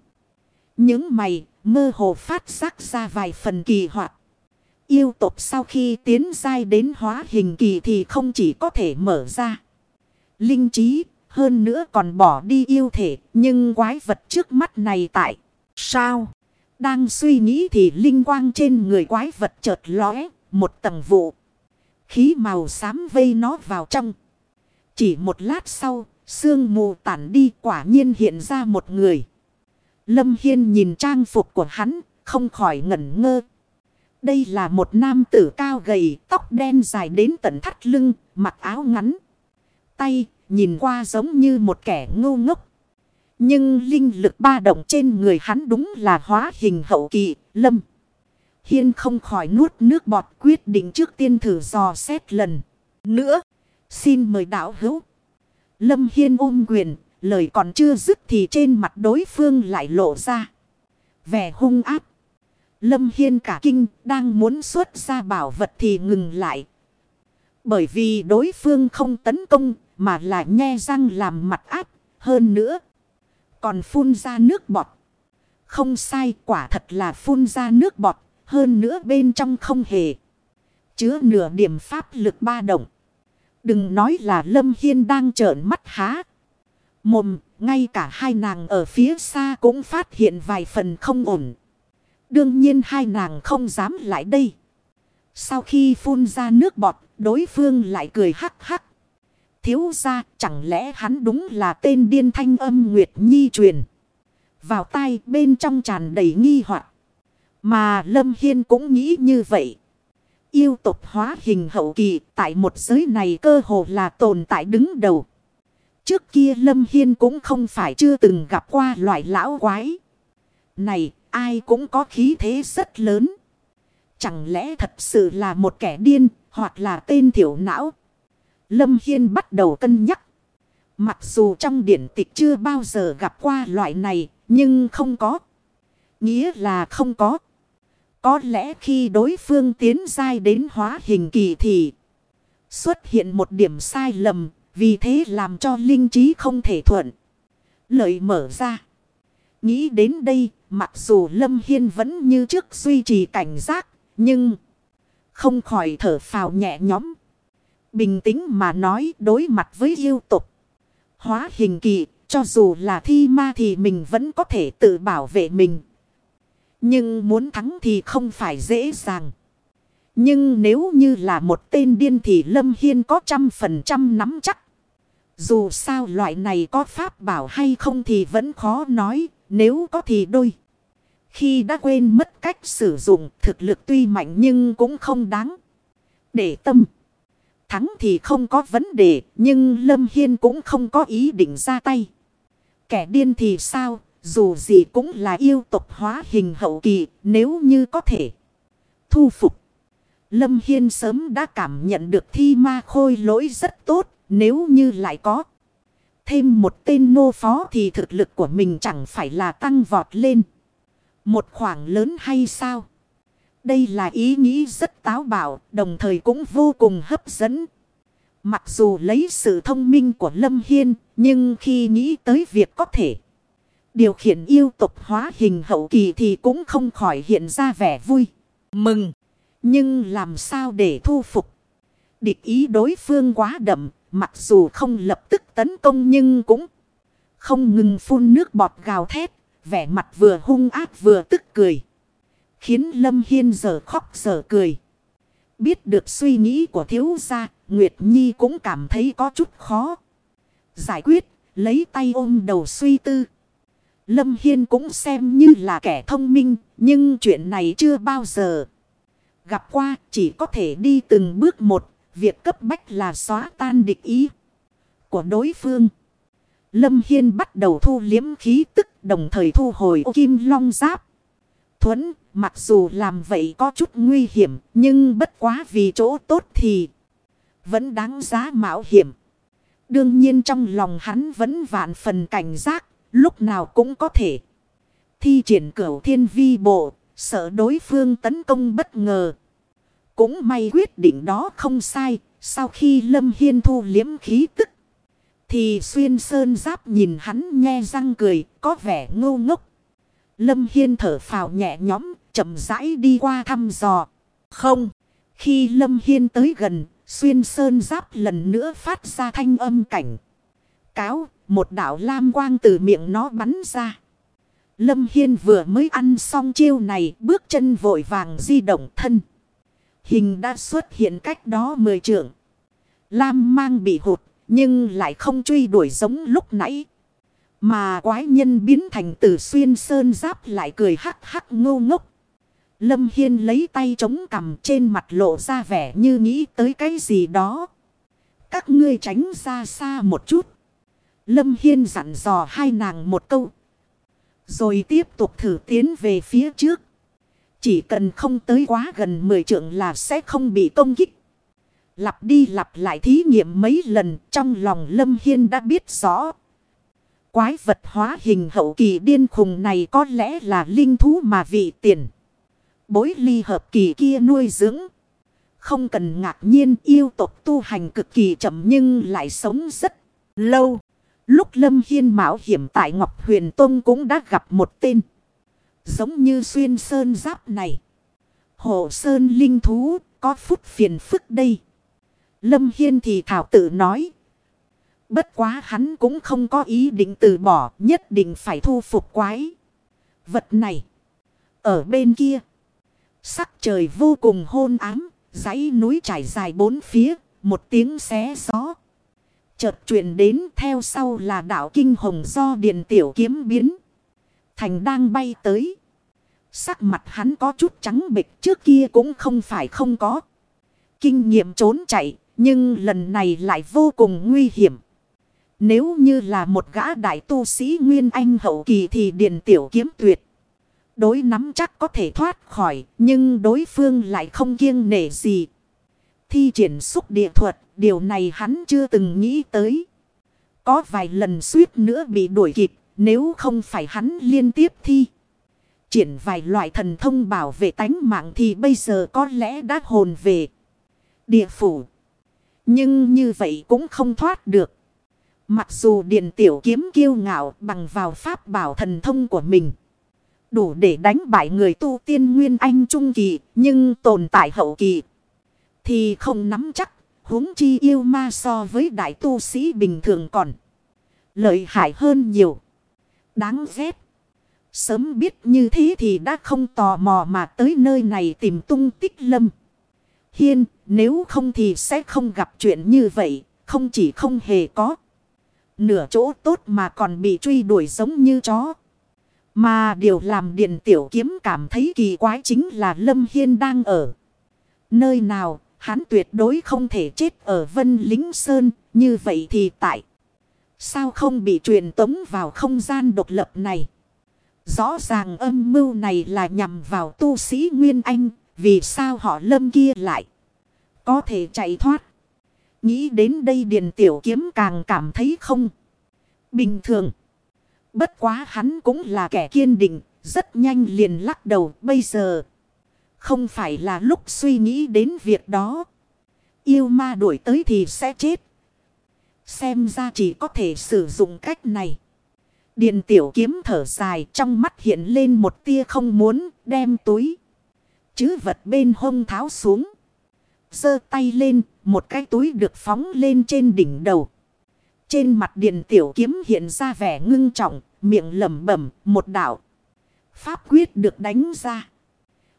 Những mày, mơ hồ phát giác ra vài phần kỳ hoạt. Yêu tộc sau khi tiến dai đến hóa hình kỳ thì không chỉ có thể mở ra. Linh trí, hơn nữa còn bỏ đi yêu thể, nhưng quái vật trước mắt này tại. Sao? Đang suy nghĩ thì linh quang trên người quái vật chợt lóe, một tầng vụ. Khí màu xám vây nó vào trong. Chỉ một lát sau, sương mù tản đi quả nhiên hiện ra một người. Lâm Hiên nhìn trang phục của hắn, không khỏi ngẩn ngơ. Đây là một nam tử cao gầy, tóc đen dài đến tận thắt lưng, mặc áo ngắn. Tay, nhìn qua giống như một kẻ ngu ngốc. Nhưng linh lực ba động trên người hắn đúng là hóa hình hậu kỳ, lâm. Hiên không khỏi nuốt nước bọt quyết định trước tiên thử dò xét lần. Nữa, xin mời đạo hữu. Lâm Hiên ôm quyền, lời còn chưa dứt thì trên mặt đối phương lại lộ ra. Vẻ hung áp. Lâm Hiên cả kinh đang muốn xuất ra bảo vật thì ngừng lại. Bởi vì đối phương không tấn công mà lại nghe răng làm mặt áp hơn nữa. Còn phun ra nước bọt. Không sai quả thật là phun ra nước bọt hơn nữa bên trong không hề. Chứa nửa điểm pháp lực ba động. Đừng nói là Lâm Hiên đang trợn mắt há. Mồm, ngay cả hai nàng ở phía xa cũng phát hiện vài phần không ổn. Đương nhiên hai nàng không dám lại đây. Sau khi phun ra nước bọt, đối phương lại cười hắc hắc. Thiếu ra, chẳng lẽ hắn đúng là tên điên thanh âm Nguyệt Nhi truyền. Vào tai bên trong tràn đầy nghi hoặc Mà Lâm Hiên cũng nghĩ như vậy. Yêu tục hóa hình hậu kỳ tại một giới này cơ hồ là tồn tại đứng đầu. Trước kia Lâm Hiên cũng không phải chưa từng gặp qua loại lão quái. Này, ai cũng có khí thế rất lớn. Chẳng lẽ thật sự là một kẻ điên, hoặc là tên thiểu não. Lâm Hiên bắt đầu cân nhắc. Mặc dù trong điển tịch chưa bao giờ gặp qua loại này, nhưng không có. Nghĩa là không có. Có lẽ khi đối phương tiến dai đến hóa hình kỳ thì xuất hiện một điểm sai lầm, vì thế làm cho linh trí không thể thuận. Lợi mở ra. Nghĩ đến đây, mặc dù Lâm Hiên vẫn như trước duy trì cảnh giác, nhưng không khỏi thở phào nhẹ nhõm. Bình tĩnh mà nói đối mặt với yêu tục. Hóa hình kỳ, cho dù là thi ma thì mình vẫn có thể tự bảo vệ mình. Nhưng muốn thắng thì không phải dễ dàng. Nhưng nếu như là một tên điên thì Lâm Hiên có trăm phần trăm nắm chắc. Dù sao loại này có pháp bảo hay không thì vẫn khó nói, nếu có thì đôi. Khi đã quên mất cách sử dụng thực lực tuy mạnh nhưng cũng không đáng. Để tâm. Thắng thì không có vấn đề, nhưng Lâm Hiên cũng không có ý định ra tay. Kẻ điên thì sao? Dù gì cũng là yêu tục hóa hình hậu kỳ, nếu như có thể. Thu phục. Lâm Hiên sớm đã cảm nhận được thi ma khôi lỗi rất tốt, nếu như lại có. Thêm một tên nô phó thì thực lực của mình chẳng phải là tăng vọt lên. Một khoảng lớn hay sao? Đây là ý nghĩ rất táo bạo, đồng thời cũng vô cùng hấp dẫn. Mặc dù lấy sự thông minh của Lâm Hiên, nhưng khi nghĩ tới việc có thể điều khiển yêu tục hóa hình hậu kỳ thì cũng không khỏi hiện ra vẻ vui, mừng. Nhưng làm sao để thu phục? Địch ý đối phương quá đậm, mặc dù không lập tức tấn công nhưng cũng không ngừng phun nước bọt gào thét, vẻ mặt vừa hung ác vừa tức cười. Khiến Lâm Hiên giờ khóc giờ cười. Biết được suy nghĩ của thiếu gia, Nguyệt Nhi cũng cảm thấy có chút khó. Giải quyết, lấy tay ôm đầu suy tư. Lâm Hiên cũng xem như là kẻ thông minh, nhưng chuyện này chưa bao giờ gặp qua, chỉ có thể đi từng bước một, việc cấp bách là xóa tan địch ý của đối phương. Lâm Hiên bắt đầu thu liếm khí tức đồng thời thu hồi ô kim long giáp. Thuấn, mặc dù làm vậy có chút nguy hiểm, nhưng bất quá vì chỗ tốt thì vẫn đáng giá mạo hiểm. Đương nhiên trong lòng hắn vẫn vạn phần cảnh giác, lúc nào cũng có thể. Thi triển cửu thiên vi bộ, sợ đối phương tấn công bất ngờ. Cũng may quyết định đó không sai, sau khi Lâm Hiên thu liếm khí tức. Thì xuyên sơn giáp nhìn hắn nghe răng cười, có vẻ ngô ngốc. Lâm Hiên thở phào nhẹ nhõm, chậm rãi đi qua thăm dò. Không, khi Lâm Hiên tới gần, xuyên sơn giáp lần nữa phát ra thanh âm cảnh. Cáo, một đạo lam quang từ miệng nó bắn ra. Lâm Hiên vừa mới ăn xong chiêu này, bước chân vội vàng di động thân. Hình đã xuất hiện cách đó mười trượng. Lam mang bị hụt, nhưng lại không truy đuổi giống lúc nãy. Mà quái nhân biến thành tử xuyên sơn giáp lại cười hắc hắc ngô ngốc. Lâm Hiên lấy tay chống cằm trên mặt lộ ra vẻ như nghĩ tới cái gì đó. Các ngươi tránh ra xa một chút. Lâm Hiên dặn dò hai nàng một câu. Rồi tiếp tục thử tiến về phía trước. Chỉ cần không tới quá gần 10 trượng là sẽ không bị công kích. Lặp đi lặp lại thí nghiệm mấy lần, trong lòng Lâm Hiên đã biết rõ. Quái vật hóa hình hậu kỳ điên khùng này có lẽ là linh thú mà vị tiền. Bối ly hợp kỳ kia nuôi dưỡng. Không cần ngạc nhiên, yêu tộc tu hành cực kỳ chậm nhưng lại sống rất lâu. Lúc Lâm Hiên mạo hiểm tại Ngọc Huyền Tông cũng đã gặp một tên. Giống như xuyên sơn giáp này. Hồ sơn linh thú có phút phiền phức đây. Lâm Hiên thì thảo tự nói. Bất quá hắn cũng không có ý định từ bỏ nhất định phải thu phục quái. Vật này. Ở bên kia. Sắc trời vô cùng hôn ám. dãy núi trải dài bốn phía. Một tiếng xé gió. Chợt truyền đến theo sau là đảo kinh hồng do điện tiểu kiếm biến. Thành đang bay tới. Sắc mặt hắn có chút trắng bịch trước kia cũng không phải không có. Kinh nghiệm trốn chạy, nhưng lần này lại vô cùng nguy hiểm. Nếu như là một gã đại tu sĩ Nguyên Anh hậu kỳ thì Điền tiểu kiếm tuyệt. Đối nắm chắc có thể thoát khỏi, nhưng đối phương lại không kiêng nể gì. Thi triển xúc địa thuật, điều này hắn chưa từng nghĩ tới. Có vài lần suýt nữa bị đuổi kịp, nếu không phải hắn liên tiếp thi. Triển vài loại thần thông bảo vệ tánh mạng thì bây giờ có lẽ đã hồn về địa phủ. Nhưng như vậy cũng không thoát được. Mặc dù điện tiểu kiếm kiêu ngạo bằng vào pháp bảo thần thông của mình. Đủ để đánh bại người tu tiên nguyên anh trung kỳ. Nhưng tồn tại hậu kỳ. Thì không nắm chắc. huống chi yêu ma so với đại tu sĩ bình thường còn. Lợi hại hơn nhiều. Đáng ghét. Sớm biết như thế thì đã không tò mò mà tới nơi này tìm tung tích lâm. Hiên, nếu không thì sẽ không gặp chuyện như vậy, không chỉ không hề có. Nửa chỗ tốt mà còn bị truy đuổi giống như chó. Mà điều làm Điện Tiểu Kiếm cảm thấy kỳ quái chính là Lâm Hiên đang ở. Nơi nào, hắn tuyệt đối không thể chết ở Vân Lính Sơn, như vậy thì tại. Sao không bị truyền tống vào không gian độc lập này? Rõ ràng âm mưu này là nhằm vào tu sĩ Nguyên Anh, vì sao họ lâm kia lại có thể chạy thoát. Nghĩ đến đây Điền Tiểu Kiếm càng cảm thấy không bình thường. Bất quá hắn cũng là kẻ kiên định, rất nhanh liền lắc đầu bây giờ. Không phải là lúc suy nghĩ đến việc đó. yêu ma đuổi tới thì sẽ chết. Xem ra chỉ có thể sử dụng cách này. Điền tiểu kiếm thở dài trong mắt hiện lên một tia không muốn đem túi. Chứ vật bên hông tháo xuống giơ tay lên một cái túi được phóng lên trên đỉnh đầu. Trên mặt điện tiểu kiếm hiện ra vẻ ngưng trọng, miệng lẩm bẩm một đạo. Pháp quyết được đánh ra.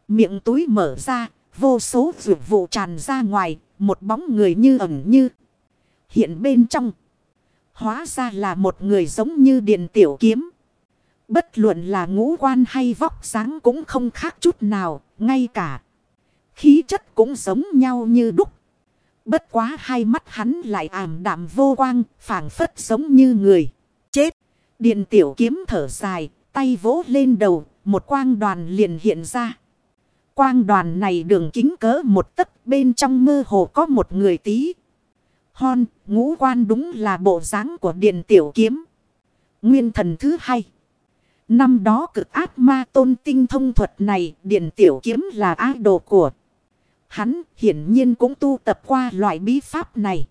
Miệng túi mở ra, vô số vượt vụ tràn ra ngoài, một bóng người như ẩn như. Hiện bên trong. Hóa ra là một người giống như điện tiểu kiếm. Bất luận là ngũ quan hay vóc dáng cũng không khác chút nào, ngay cả. Khí chất cũng giống nhau như đúc. Bất quá hai mắt hắn lại ảm đạm vô quang, phảng phất giống như người. Chết! Điện tiểu kiếm thở dài, tay vỗ lên đầu, một quang đoàn liền hiện ra. Quang đoàn này đường kính cỡ một tấc bên trong mơ hồ có một người tí. Hon, ngũ quan đúng là bộ dáng của điện tiểu kiếm. Nguyên thần thứ hai. Năm đó cực ác ma tôn tinh thông thuật này, điện tiểu kiếm là ái đồ của. Hắn hiển nhiên cũng tu tập qua loại bí pháp này.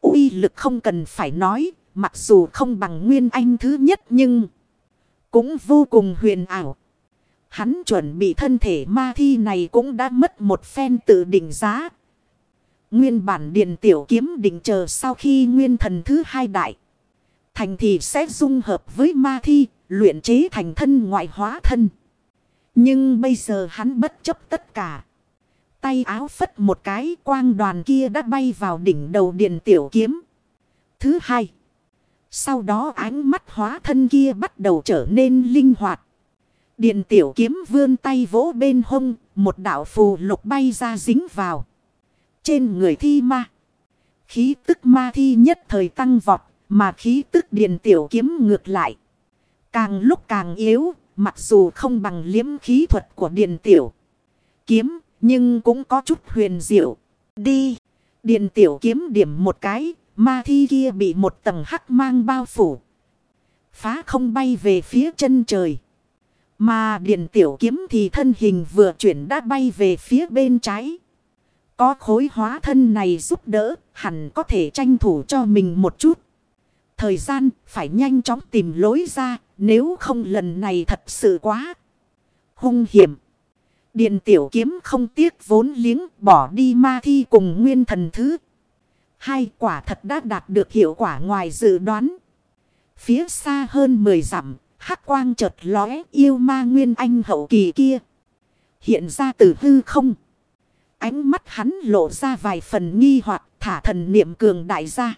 uy lực không cần phải nói, mặc dù không bằng nguyên anh thứ nhất nhưng cũng vô cùng huyền ảo. Hắn chuẩn bị thân thể ma thi này cũng đã mất một phen tự định giá. Nguyên bản điện tiểu kiếm định chờ sau khi nguyên thần thứ hai đại. Thành thì sẽ dung hợp với ma thi, luyện chế thành thân ngoại hóa thân. Nhưng bây giờ hắn bất chấp tất cả. Tay áo phất một cái quang đoàn kia đã bay vào đỉnh đầu điện tiểu kiếm. Thứ hai. Sau đó ánh mắt hóa thân kia bắt đầu trở nên linh hoạt. Điện tiểu kiếm vươn tay vỗ bên hông, một đạo phù lục bay ra dính vào. Trên người thi ma. Khí tức ma thi nhất thời tăng vọt, mà khí tức điện tiểu kiếm ngược lại. Càng lúc càng yếu, mặc dù không bằng liếm khí thuật của điện tiểu kiếm, nhưng cũng có chút huyền diệu. Đi, điện tiểu kiếm điểm một cái, ma thi kia bị một tầng hắc mang bao phủ. Phá không bay về phía chân trời. Mà điện tiểu kiếm thì thân hình vừa chuyển đã bay về phía bên trái. Có khối hóa thân này giúp đỡ, hẳn có thể tranh thủ cho mình một chút. Thời gian phải nhanh chóng tìm lối ra, nếu không lần này thật sự quá hung hiểm. Điện tiểu kiếm không tiếc vốn liếng bỏ đi ma thi cùng nguyên thần thứ. Hai quả thật đã đạt được hiệu quả ngoài dự đoán. Phía xa hơn 10 dặm, hắc quang chợt lóe yêu ma nguyên anh hậu kỳ kia. Hiện ra từ hư không. Ánh mắt hắn lộ ra vài phần nghi hoặc thả thần niệm cường đại ra.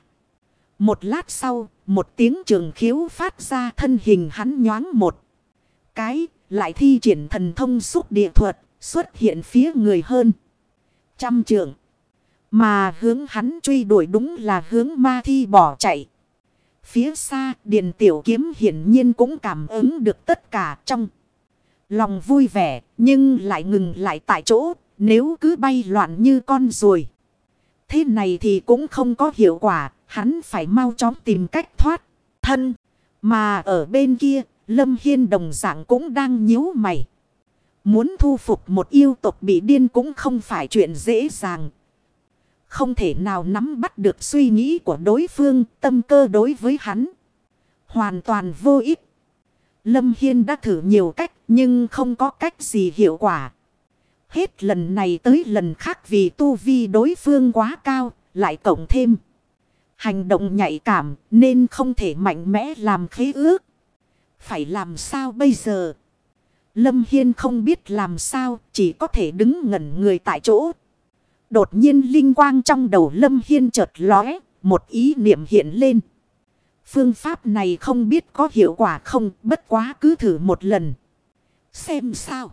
Một lát sau, một tiếng trường khiếu phát ra thân hình hắn nhoáng một. Cái, lại thi triển thần thông xúc địa thuật, xuất hiện phía người hơn. Trăm trượng. Mà hướng hắn truy đuổi đúng là hướng ma thi bỏ chạy. Phía xa, điện tiểu kiếm hiển nhiên cũng cảm ứng được tất cả trong. Lòng vui vẻ, nhưng lại ngừng lại tại chỗ, nếu cứ bay loạn như con ruồi. Thế này thì cũng không có hiệu quả, hắn phải mau chóng tìm cách thoát thân. Mà ở bên kia, Lâm Hiên đồng dạng cũng đang nhíu mày. Muốn thu phục một yêu tộc bị điên cũng không phải chuyện dễ dàng. Không thể nào nắm bắt được suy nghĩ của đối phương, tâm cơ đối với hắn. Hoàn toàn vô ích. Lâm Hiên đã thử nhiều cách nhưng không có cách gì hiệu quả. Hết lần này tới lần khác vì tu vi đối phương quá cao, lại cộng thêm. Hành động nhạy cảm nên không thể mạnh mẽ làm khế ước. Phải làm sao bây giờ? Lâm Hiên không biết làm sao, chỉ có thể đứng ngẩn người tại chỗ. Đột nhiên linh quang trong đầu Lâm Hiên chợt lóe, một ý niệm hiện lên. Phương pháp này không biết có hiệu quả không, bất quá cứ thử một lần. Xem sao.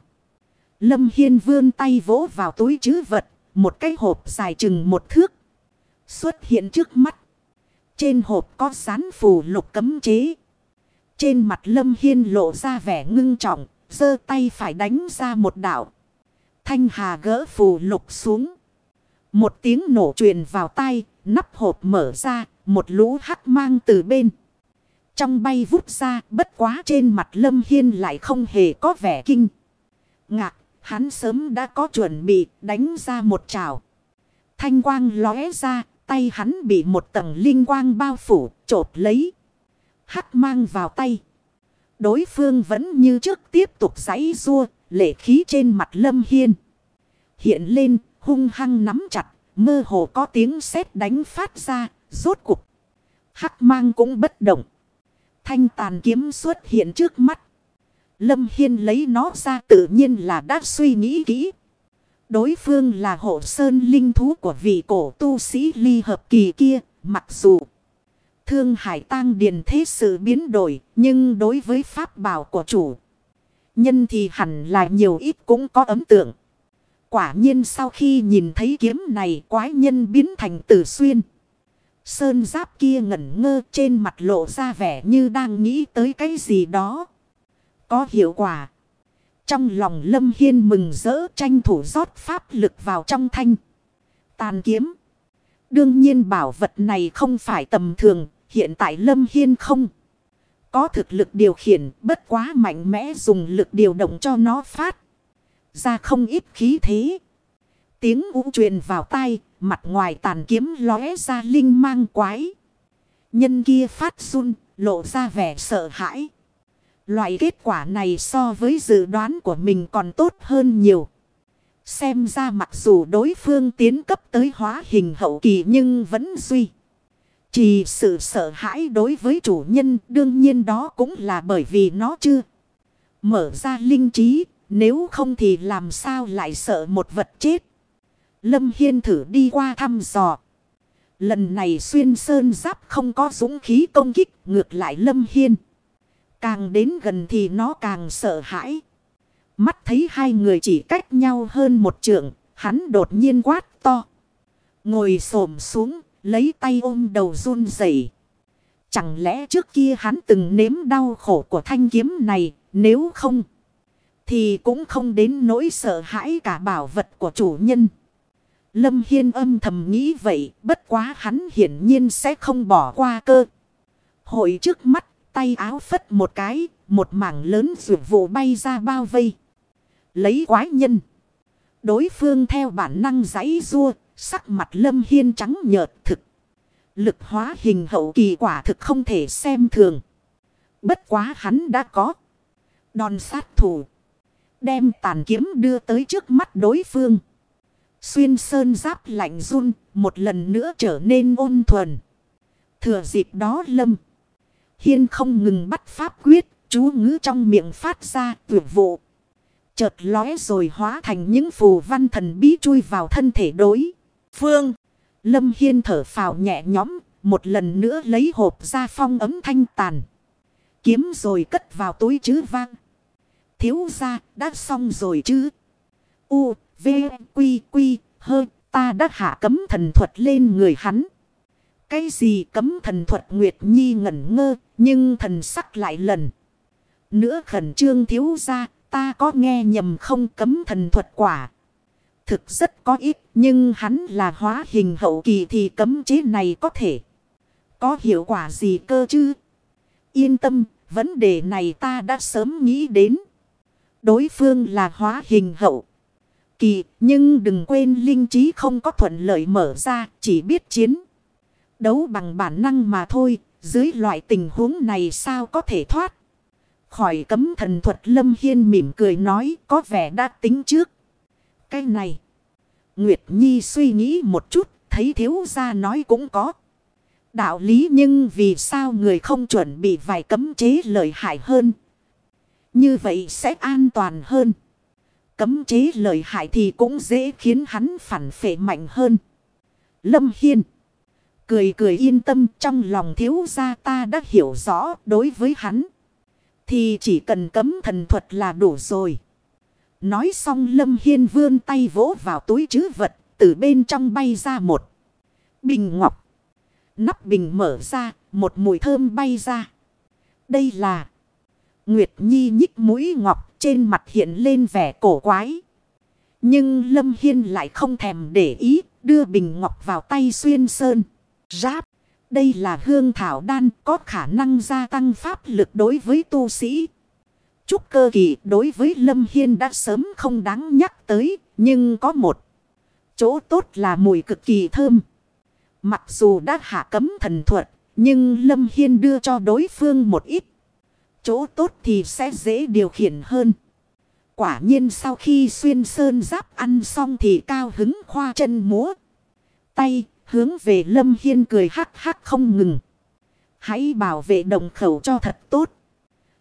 Lâm Hiên vươn tay vỗ vào túi chứ vật, một cái hộp dài chừng một thước. Xuất hiện trước mắt. Trên hộp có sán phù lục cấm chế. Trên mặt Lâm Hiên lộ ra vẻ ngưng trọng, giơ tay phải đánh ra một đạo. Thanh hà gỡ phù lục xuống. Một tiếng nổ truyền vào tay, nắp hộp mở ra, một lũ hắc mang từ bên. Trong bay vút ra, bất quá trên mặt Lâm Hiên lại không hề có vẻ kinh. Ngạc, hắn sớm đã có chuẩn bị đánh ra một trào. thanh quang lóe ra, tay hắn bị một tầng linh quang bao phủ, trột lấy. Hắc mang vào tay. Đối phương vẫn như trước tiếp tục giãy rua, lệ khí trên mặt lâm hiên. Hiện lên, hung hăng nắm chặt, mơ hồ có tiếng sét đánh phát ra, rốt cục. Hắc mang cũng bất động. Thanh tàn kiếm xuất hiện trước mắt. Lâm Hiên lấy nó ra tự nhiên là đã suy nghĩ kỹ. Đối phương là hộ sơn linh thú của vị cổ tu sĩ ly hợp kỳ kia, mặc dù thương hải tang điền thế sự biến đổi, nhưng đối với pháp bảo của chủ nhân thì hẳn là nhiều ít cũng có ấm tượng. Quả nhiên sau khi nhìn thấy kiếm này quái nhân biến thành tử xuyên. Sơn giáp kia ngẩn ngơ trên mặt lộ ra vẻ như đang nghĩ tới cái gì đó. Có hiệu quả. Trong lòng Lâm Hiên mừng rỡ tranh thủ rót pháp lực vào trong thanh. Tàn kiếm. Đương nhiên bảo vật này không phải tầm thường. Hiện tại Lâm Hiên không. Có thực lực điều khiển, bất quá mạnh mẽ dùng lực điều động cho nó phát. Ra không ít khí thế. Tiếng u truyền vào tai. Mặt ngoài tàn kiếm lóe ra linh mang quái. Nhân kia phát run, lộ ra vẻ sợ hãi. Loại kết quả này so với dự đoán của mình còn tốt hơn nhiều. Xem ra mặc dù đối phương tiến cấp tới hóa hình hậu kỳ nhưng vẫn duy. Chỉ sự sợ hãi đối với chủ nhân đương nhiên đó cũng là bởi vì nó chưa mở ra linh trí. Nếu không thì làm sao lại sợ một vật chết. Lâm Hiên thử đi qua thăm dò. Lần này xuyên sơn giáp không có dũng khí công kích ngược lại Lâm Hiên. Càng đến gần thì nó càng sợ hãi. Mắt thấy hai người chỉ cách nhau hơn một trượng, hắn đột nhiên quát to. Ngồi xổm xuống, lấy tay ôm đầu run rẩy. Chẳng lẽ trước kia hắn từng nếm đau khổ của thanh kiếm này, nếu không, thì cũng không đến nỗi sợ hãi cả bảo vật của chủ nhân. Lâm Hiên âm thầm nghĩ vậy, bất quá hắn hiển nhiên sẽ không bỏ qua cơ. Hội trước mắt tay áo phất một cái, một mảng lớn rượu vụ bay ra bao vây. Lấy quái nhân. Đối phương theo bản năng giấy rua, sắc mặt lâm hiên trắng nhợt thực. Lực hóa hình hậu kỳ quả thực không thể xem thường. Bất quá hắn đã có. Đòn sát thủ. Đem tàn kiếm đưa tới trước mắt đối phương. Xuyên sơn giáp lạnh run, một lần nữa trở nên ôn thuần. Thừa dịp đó lâm. Hiên không ngừng bắt pháp quyết, chú ngữ trong miệng phát ra tuyệt vụ. Chợt lóe rồi hóa thành những phù văn thần bí chui vào thân thể đối. Phương, Lâm Hiên thở phào nhẹ nhõm, một lần nữa lấy hộp ra phong ấm thanh tàn. Kiếm rồi cất vào túi chứ vang. Thiếu ra, đã xong rồi chứ. U, V, Quy, Quy, Hơ, ta đã hạ cấm thần thuật lên người hắn. Cái gì cấm thần thuật Nguyệt Nhi ngẩn ngơ, nhưng thần sắc lại lần. Nữa khẩn trương thiếu ra, ta có nghe nhầm không cấm thần thuật quả. Thực rất có ít, nhưng hắn là hóa hình hậu kỳ thì cấm chế này có thể. Có hiệu quả gì cơ chứ? Yên tâm, vấn đề này ta đã sớm nghĩ đến. Đối phương là hóa hình hậu kỳ, nhưng đừng quên linh trí không có thuận lợi mở ra, chỉ biết chiến. Đấu bằng bản năng mà thôi, dưới loại tình huống này sao có thể thoát. Khỏi cấm thần thuật Lâm Hiên mỉm cười nói có vẻ đã tính trước. Cái này. Nguyệt Nhi suy nghĩ một chút, thấy thiếu gia nói cũng có. Đạo lý nhưng vì sao người không chuẩn bị vài cấm chế lợi hại hơn. Như vậy sẽ an toàn hơn. Cấm chế lợi hại thì cũng dễ khiến hắn phản phệ mạnh hơn. Lâm Hiên. Cười cười yên tâm trong lòng thiếu gia ta đã hiểu rõ đối với hắn. Thì chỉ cần cấm thần thuật là đủ rồi. Nói xong Lâm Hiên vươn tay vỗ vào túi chứ vật. Từ bên trong bay ra một bình ngọc. Nắp bình mở ra, một mùi thơm bay ra. Đây là Nguyệt Nhi nhích mũi ngọc trên mặt hiện lên vẻ cổ quái. Nhưng Lâm Hiên lại không thèm để ý, đưa bình ngọc vào tay xuyên sơn. Giáp. Đây là hương thảo đan có khả năng gia tăng pháp lực đối với tu sĩ. Trúc cơ kỳ đối với Lâm Hiên đã sớm không đáng nhắc tới, nhưng có một Chỗ tốt là mùi cực kỳ thơm. Mặc dù đã hạ cấm thần thuật, nhưng Lâm Hiên đưa cho đối phương một ít. Chỗ tốt thì sẽ dễ điều khiển hơn. Quả nhiên sau khi xuyên sơn giáp ăn xong thì cao hứng khoa chân múa. Tay hướng về Lâm Hiên cười hắc hắc không ngừng. Hãy bảo vệ đồng khẩu cho thật tốt.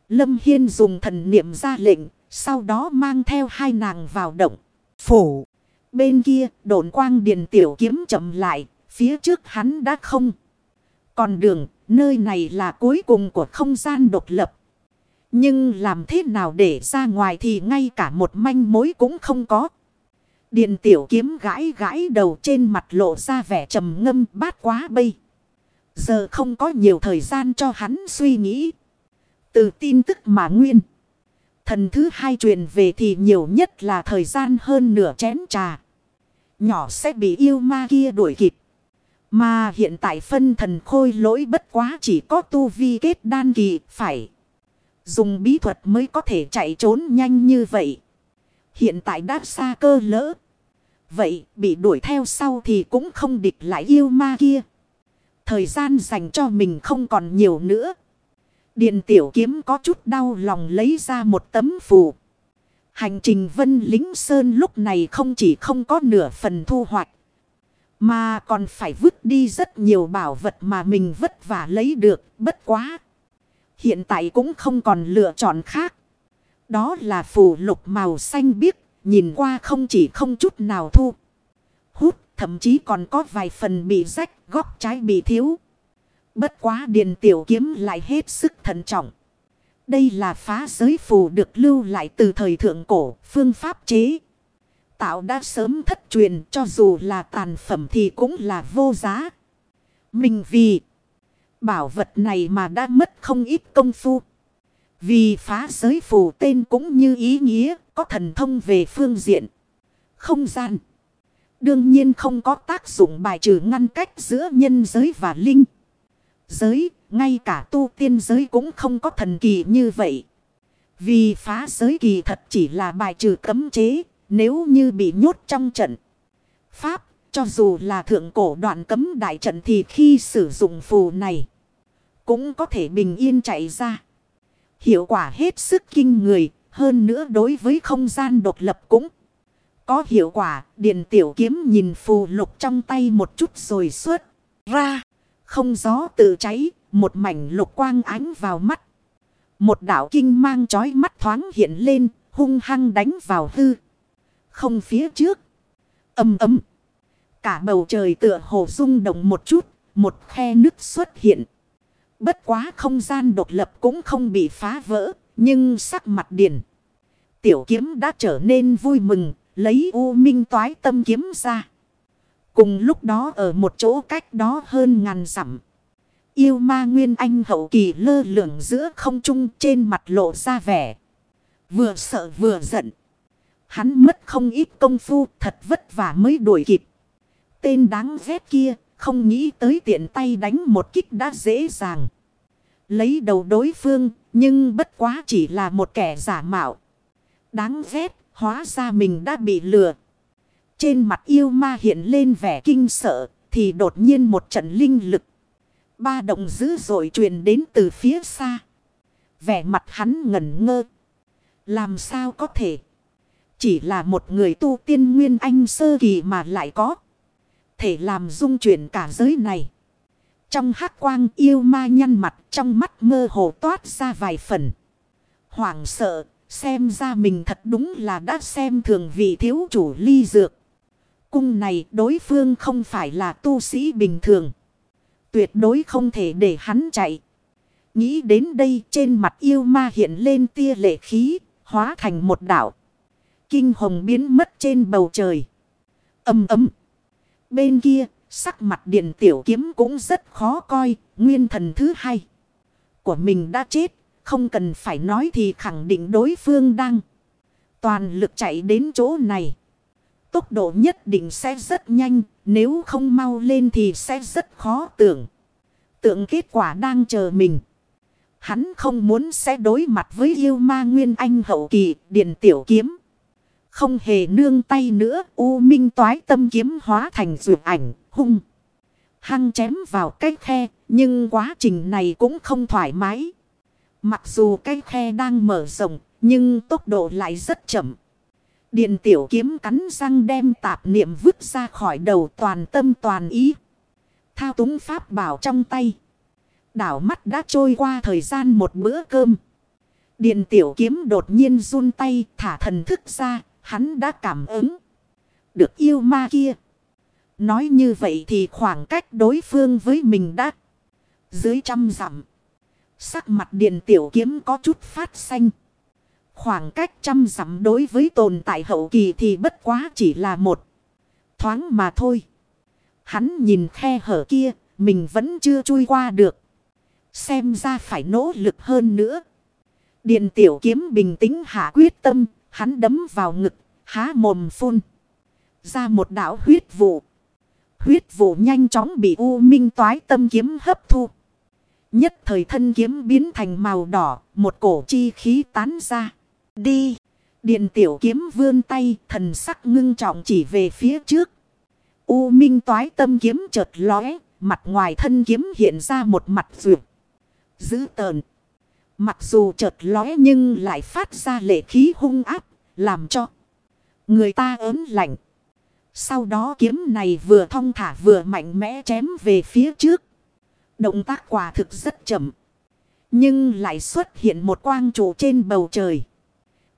Lâm Hiên dùng thần niệm ra lệnh. Sau đó mang theo hai nàng vào động. Phủ. Bên kia, đồn quang điền tiểu kiếm chậm lại. Phía trước hắn đã không. Còn đường, nơi này là cuối cùng của không gian độc lập. Nhưng làm thế nào để ra ngoài thì ngay cả một manh mối cũng không có. Điện tiểu kiếm gãi gãi đầu trên mặt lộ ra vẻ trầm ngâm bát quá bây. Giờ không có nhiều thời gian cho hắn suy nghĩ. Từ tin tức mà nguyên. Thần thứ hai truyền về thì nhiều nhất là thời gian hơn nửa chén trà. Nhỏ sẽ bị yêu ma kia đuổi kịp. Mà hiện tại phân thần khôi lỗi bất quá chỉ có tu vi kết đan kỳ, phải. Dùng bí thuật mới có thể chạy trốn nhanh như vậy. Hiện tại đã xa cơ lỡ. Vậy bị đuổi theo sau thì cũng không địch lại yêu ma kia. Thời gian dành cho mình không còn nhiều nữa. Điện tiểu kiếm có chút đau lòng lấy ra một tấm phù. Hành trình vân lính sơn lúc này không chỉ không có nửa phần thu hoạch. Mà còn phải vứt đi rất nhiều bảo vật mà mình vất vả lấy được bất quá. Hiện tại cũng không còn lựa chọn khác. Đó là phù lục màu xanh biếc, nhìn qua không chỉ không chút nào thu. Hút, thậm chí còn có vài phần bị rách, góc trái bị thiếu. Bất quá điền tiểu kiếm lại hết sức thận trọng. Đây là phá giới phù được lưu lại từ thời thượng cổ, phương pháp chế. Tạo đã sớm thất truyền cho dù là tàn phẩm thì cũng là vô giá. Mình vì bảo vật này mà đã mất không ít công phu. Vì phá giới phù tên cũng như ý nghĩa có thần thông về phương diện. Không gian. Đương nhiên không có tác dụng bài trừ ngăn cách giữa nhân giới và linh giới, ngay cả tu tiên giới cũng không có thần kỳ như vậy. Vì phá giới kỳ thật chỉ là bài trừ cấm chế, nếu như bị nhốt trong trận. Pháp, cho dù là thượng cổ đoạn cấm đại trận thì khi sử dụng phù này, cũng có thể bình yên chạy ra. Hiệu quả hết sức kinh người, hơn nữa đối với không gian độc lập cũng có hiệu quả. Điện tiểu kiếm nhìn phù lục trong tay một chút rồi xuất ra. Không gió tự cháy, một mảnh lục quang ánh vào mắt. Một đảo kinh mang chói mắt thoáng hiện lên, hung hăng đánh vào hư. Không phía trước. Âm ấm. Cả bầu trời tựa hồ rung động một chút, một khe nước xuất hiện. Bất quá không gian độc lập cũng không bị phá vỡ, nhưng sắc mặt điền. Tiểu kiếm đã trở nên vui mừng, lấy u minh toái tâm kiếm ra. Cùng lúc đó ở một chỗ cách đó hơn ngàn dặm Yêu ma nguyên anh hậu kỳ lơ lửng giữa không trung trên mặt lộ ra vẻ. Vừa sợ vừa giận. Hắn mất không ít công phu, thật vất vả mới đuổi kịp. Tên đáng ghét kia, không nghĩ tới tiện tay đánh một kích đã dễ dàng. Lấy đầu đối phương, nhưng bất quá chỉ là một kẻ giả mạo. Đáng ghét, hóa ra mình đã bị lừa. Trên mặt yêu ma hiện lên vẻ kinh sợ, thì đột nhiên một trận linh lực. Ba động dữ dội truyền đến từ phía xa. Vẻ mặt hắn ngẩn ngơ. Làm sao có thể? Chỉ là một người tu tiên nguyên anh sơ kỳ mà lại có. Thể làm dung chuyển cả giới này. Trong hắc quang yêu ma nhăn mặt trong mắt mơ hồ toát ra vài phần. Hoảng sợ, xem ra mình thật đúng là đã xem thường vị thiếu chủ ly dược cung này đối phương không phải là tu sĩ bình thường. Tuyệt đối không thể để hắn chạy. Nghĩ đến đây trên mặt yêu ma hiện lên tia lệ khí, hóa thành một đảo. Kinh hồng biến mất trên bầu trời. Âm ấm. Bên kia, sắc mặt điện tiểu kiếm cũng rất khó coi, nguyên thần thứ hai. Của mình đã chết, không cần phải nói thì khẳng định đối phương đang toàn lực chạy đến chỗ này. Tốc độ nhất định sẽ rất nhanh, nếu không mau lên thì sẽ rất khó tưởng. Tượng kết quả đang chờ mình. Hắn không muốn sẽ đối mặt với yêu ma nguyên anh hậu kỳ, điện tiểu kiếm. Không hề nương tay nữa, U Minh toái tâm kiếm hóa thành dược ảnh, hung. Hăng chém vào cái khe, nhưng quá trình này cũng không thoải mái. Mặc dù cái khe đang mở rộng, nhưng tốc độ lại rất chậm. Điện tiểu kiếm cắn răng đem tạp niệm vứt ra khỏi đầu toàn tâm toàn ý. Thao túng pháp bảo trong tay. Đảo mắt đã trôi qua thời gian một bữa cơm. Điện tiểu kiếm đột nhiên run tay, thả thần thức ra. Hắn đã cảm ứng. Được yêu ma kia. Nói như vậy thì khoảng cách đối phương với mình đã. Dưới trăm dặm. Sắc mặt điện tiểu kiếm có chút phát xanh. Khoảng cách trăm dặm đối với tồn tại hậu kỳ thì bất quá chỉ là một thoáng mà thôi. Hắn nhìn khe hở kia, mình vẫn chưa chui qua được. Xem ra phải nỗ lực hơn nữa. Điện tiểu kiếm bình tĩnh hạ quyết tâm, hắn đấm vào ngực, há mồm phun. Ra một đảo huyết vụ. Huyết vụ nhanh chóng bị U Minh toái tâm kiếm hấp thu. Nhất thời thân kiếm biến thành màu đỏ, một cổ chi khí tán ra. Đi! Điện tiểu kiếm vươn tay, thần sắc ngưng trọng chỉ về phía trước. U minh toái tâm kiếm chợt lóe, mặt ngoài thân kiếm hiện ra một mặt rượu. Giữ tờn. Mặc dù chợt lóe nhưng lại phát ra lệ khí hung áp, làm cho người ta ớn lạnh. Sau đó kiếm này vừa thong thả vừa mạnh mẽ chém về phía trước. Động tác quả thực rất chậm. Nhưng lại xuất hiện một quang trụ trên bầu trời.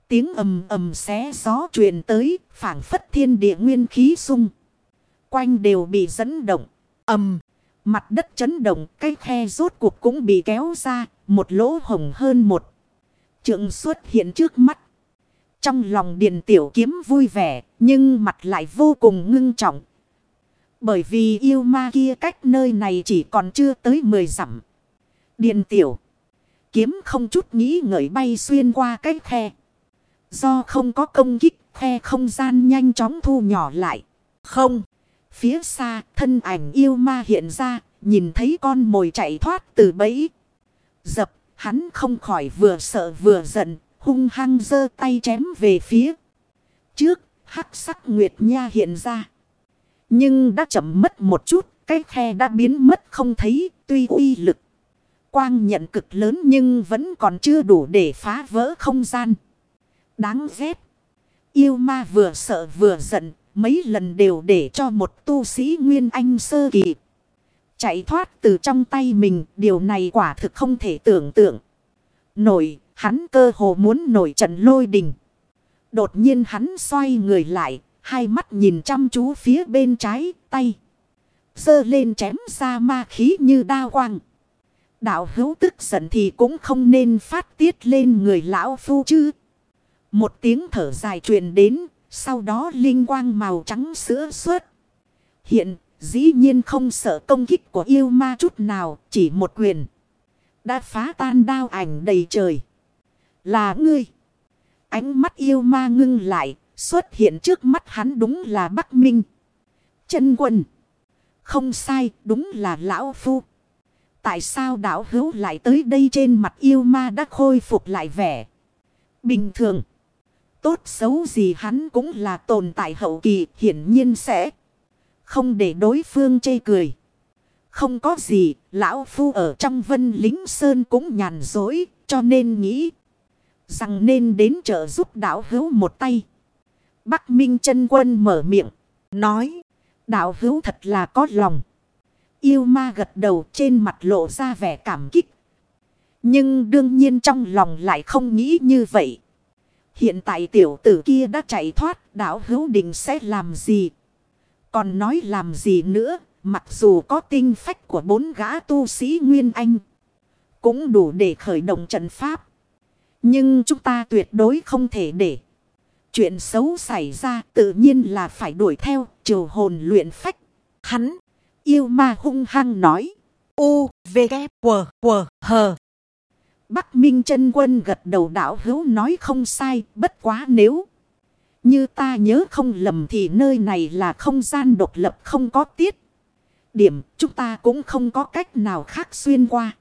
Tiếng ầm ầm xé gió truyền tới, phảng phất thiên địa nguyên khí sung. Quanh đều bị dẫn động. ầm mặt đất chấn động, cái khe rốt cuộc cũng bị kéo ra, một lỗ hồng hơn một. Trượng xuất hiện trước mắt. Trong lòng Điền tiểu kiếm vui vẻ, nhưng mặt lại vô cùng ngưng trọng. Bởi vì yêu ma kia cách nơi này chỉ còn chưa tới 10 dặm. Điền tiểu kiếm không chút nghĩ ngợi bay xuyên qua cái khe. Do không có công kích, khe không gian nhanh chóng thu nhỏ lại. Không. Phía xa, thân ảnh yêu ma hiện ra, nhìn thấy con mồi chạy thoát từ bẫy. Dập, hắn không khỏi vừa sợ vừa giận, hung hăng giơ tay chém về phía. Trước, hắc sắc nguyệt nha hiện ra. Nhưng đã chậm mất một chút, cái khe đã biến mất không thấy, tuy uy lực. Quang nhận cực lớn nhưng vẫn còn chưa đủ để phá vỡ không gian. Đáng ghét. Yêu ma vừa sợ vừa giận. Mấy lần đều để cho một tu sĩ Nguyên Anh sơ kỳ. Chạy thoát từ trong tay mình. Điều này quả thực không thể tưởng tượng. Nổi. Hắn cơ hồ muốn nổi trận lôi đình. Đột nhiên hắn xoay người lại. Hai mắt nhìn chăm chú phía bên trái, tay. Dơ lên chém ra ma khí như đa quang. Đạo hữu tức giận thì cũng không nên phát tiết lên người lão phu chứ. Một tiếng thở dài truyền đến, sau đó linh quang màu trắng sữa suốt. Hiện, dĩ nhiên không sợ công kích của yêu ma chút nào, chỉ một quyền. Đã phá tan đao ảnh đầy trời. Là ngươi. Ánh mắt yêu ma ngưng lại, xuất hiện trước mắt hắn đúng là Bắc Minh. Chân quân. Không sai, đúng là Lão Phu. Tại sao đảo hữu lại tới đây trên mặt yêu ma đã khôi phục lại vẻ. Bình thường. Tốt xấu gì hắn cũng là tồn tại hậu kỳ hiển nhiên sẽ không để đối phương chê cười. Không có gì, lão phu ở trong vân lính sơn cũng nhàn dối, cho nên nghĩ rằng nên đến trợ giúp đạo hữu một tay. Bắc Minh chân quân mở miệng, nói, đạo hữu thật là có lòng. Yêu ma gật đầu trên mặt lộ ra vẻ cảm kích. Nhưng đương nhiên trong lòng lại không nghĩ như vậy. Hiện tại tiểu tử kia đã chạy thoát đảo hữu định sẽ làm gì? Còn nói làm gì nữa? Mặc dù có tinh phách của bốn gã tu sĩ Nguyên Anh. Cũng đủ để khởi động trận pháp. Nhưng chúng ta tuyệt đối không thể để. Chuyện xấu xảy ra tự nhiên là phải đuổi theo triều hồn luyện phách. Hắn, yêu ma hung hăng nói. U, V, K, W, W, H. Bắc Minh chân quân gật đầu đảo hữu nói không sai, bất quá nếu. Như ta nhớ không lầm thì nơi này là không gian độc lập không có tiết. Điểm chúng ta cũng không có cách nào khác xuyên qua.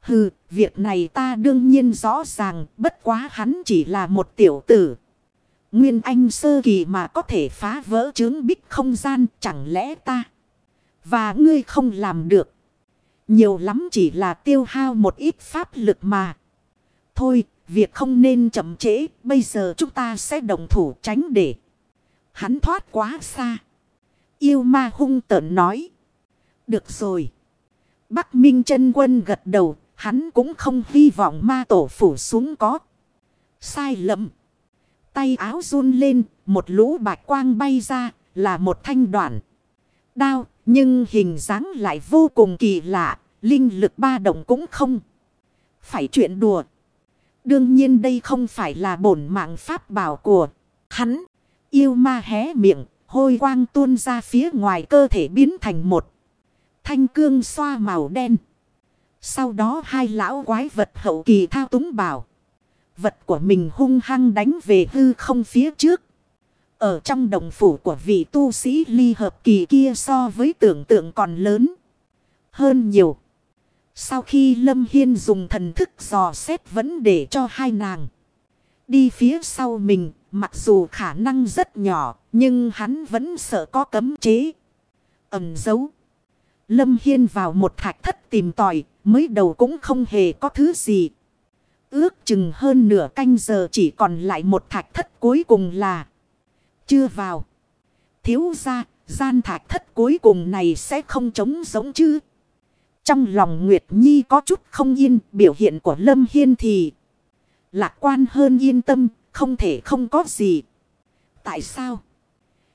Hừ, việc này ta đương nhiên rõ ràng, bất quá hắn chỉ là một tiểu tử. Nguyên Anh sơ kỳ mà có thể phá vỡ chướng bích không gian chẳng lẽ ta và ngươi không làm được. Nhiều lắm chỉ là tiêu hao một ít pháp lực mà. Thôi, việc không nên chậm trễ, bây giờ chúng ta sẽ đồng thủ tránh để. Hắn thoát quá xa. Yêu ma hung tợn nói. Được rồi. Bắc Minh chân quân gật đầu, hắn cũng không hy vọng ma tổ phủ xuống có. Sai lầm. Tay áo run lên, một lũ bạch quang bay ra, là một thanh đoạn. Đao, nhưng hình dáng lại vô cùng kỳ lạ, linh lực ba động cũng không. Phải chuyện đùa. Đương nhiên đây không phải là bổn mạng pháp bảo của hắn. Yêu ma hé miệng, hôi quang tuôn ra phía ngoài cơ thể biến thành một thanh cương xoa màu đen. Sau đó hai lão quái vật hậu kỳ thao túng bảo. Vật của mình hung hăng đánh về hư không phía trước. Ở trong đồng phủ của vị tu sĩ ly hợp kỳ kia so với tưởng tượng còn lớn hơn nhiều. Sau khi Lâm Hiên dùng thần thức dò xét vấn đề cho hai nàng. Đi phía sau mình, mặc dù khả năng rất nhỏ, nhưng hắn vẫn sợ có cấm chế. Ẩm dấu. Lâm Hiên vào một thạch thất tìm tòi, mới đầu cũng không hề có thứ gì. Ước chừng hơn nửa canh giờ chỉ còn lại một thạch thất cuối cùng là chưa vào. Thiếu ra, gian thạch thất cuối cùng này sẽ không chống giống chứ. Trong lòng Nguyệt Nhi có chút không yên, biểu hiện của Lâm Hiên thì lạc quan hơn yên tâm, không thể không có gì. Tại sao?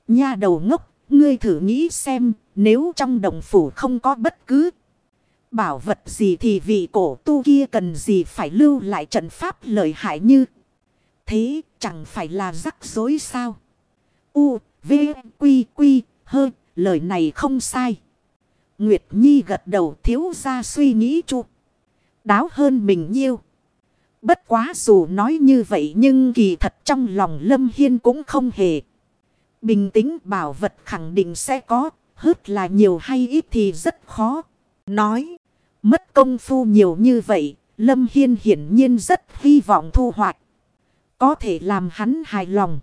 Nha đầu ngốc, ngươi thử nghĩ xem, nếu trong đồng phủ không có bất cứ bảo vật gì thì vị cổ tu kia cần gì phải lưu lại trận pháp lợi hại như thế, chẳng phải là rắc rối sao? U, V, Quy, Quy, Hơ, lời này không sai. Nguyệt Nhi gật đầu thiếu ra suy nghĩ chu. Đáo hơn mình nhiêu. Bất quá dù nói như vậy nhưng kỳ thật trong lòng Lâm Hiên cũng không hề. Bình tĩnh bảo vật khẳng định sẽ có, hớt là nhiều hay ít thì rất khó. Nói, mất công phu nhiều như vậy, Lâm Hiên hiển nhiên rất hy vọng thu hoạch. Có thể làm hắn hài lòng.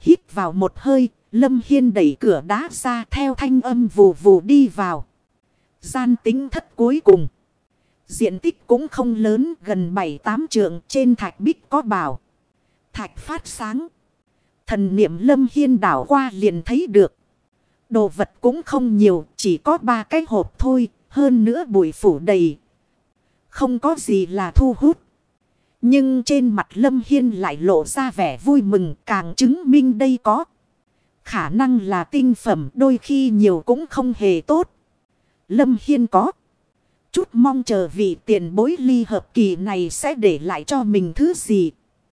Hít vào một hơi, Lâm Hiên đẩy cửa đá ra theo thanh âm vù vù đi vào. Gian tính thất cuối cùng. Diện tích cũng không lớn gần 7-8 trượng trên thạch bích có bảo. Thạch phát sáng. Thần niệm lâm hiên đảo qua liền thấy được. Đồ vật cũng không nhiều chỉ có ba cái hộp thôi. Hơn nữa bụi phủ đầy. Không có gì là thu hút. Nhưng trên mặt lâm hiên lại lộ ra vẻ vui mừng, càng chứng minh đây có. Khả năng là tinh phẩm, đôi khi nhiều cũng không hề tốt. Lâm Hiên có. Chút mong chờ vị tiền bối ly hợp kỳ này sẽ để lại cho mình thứ gì.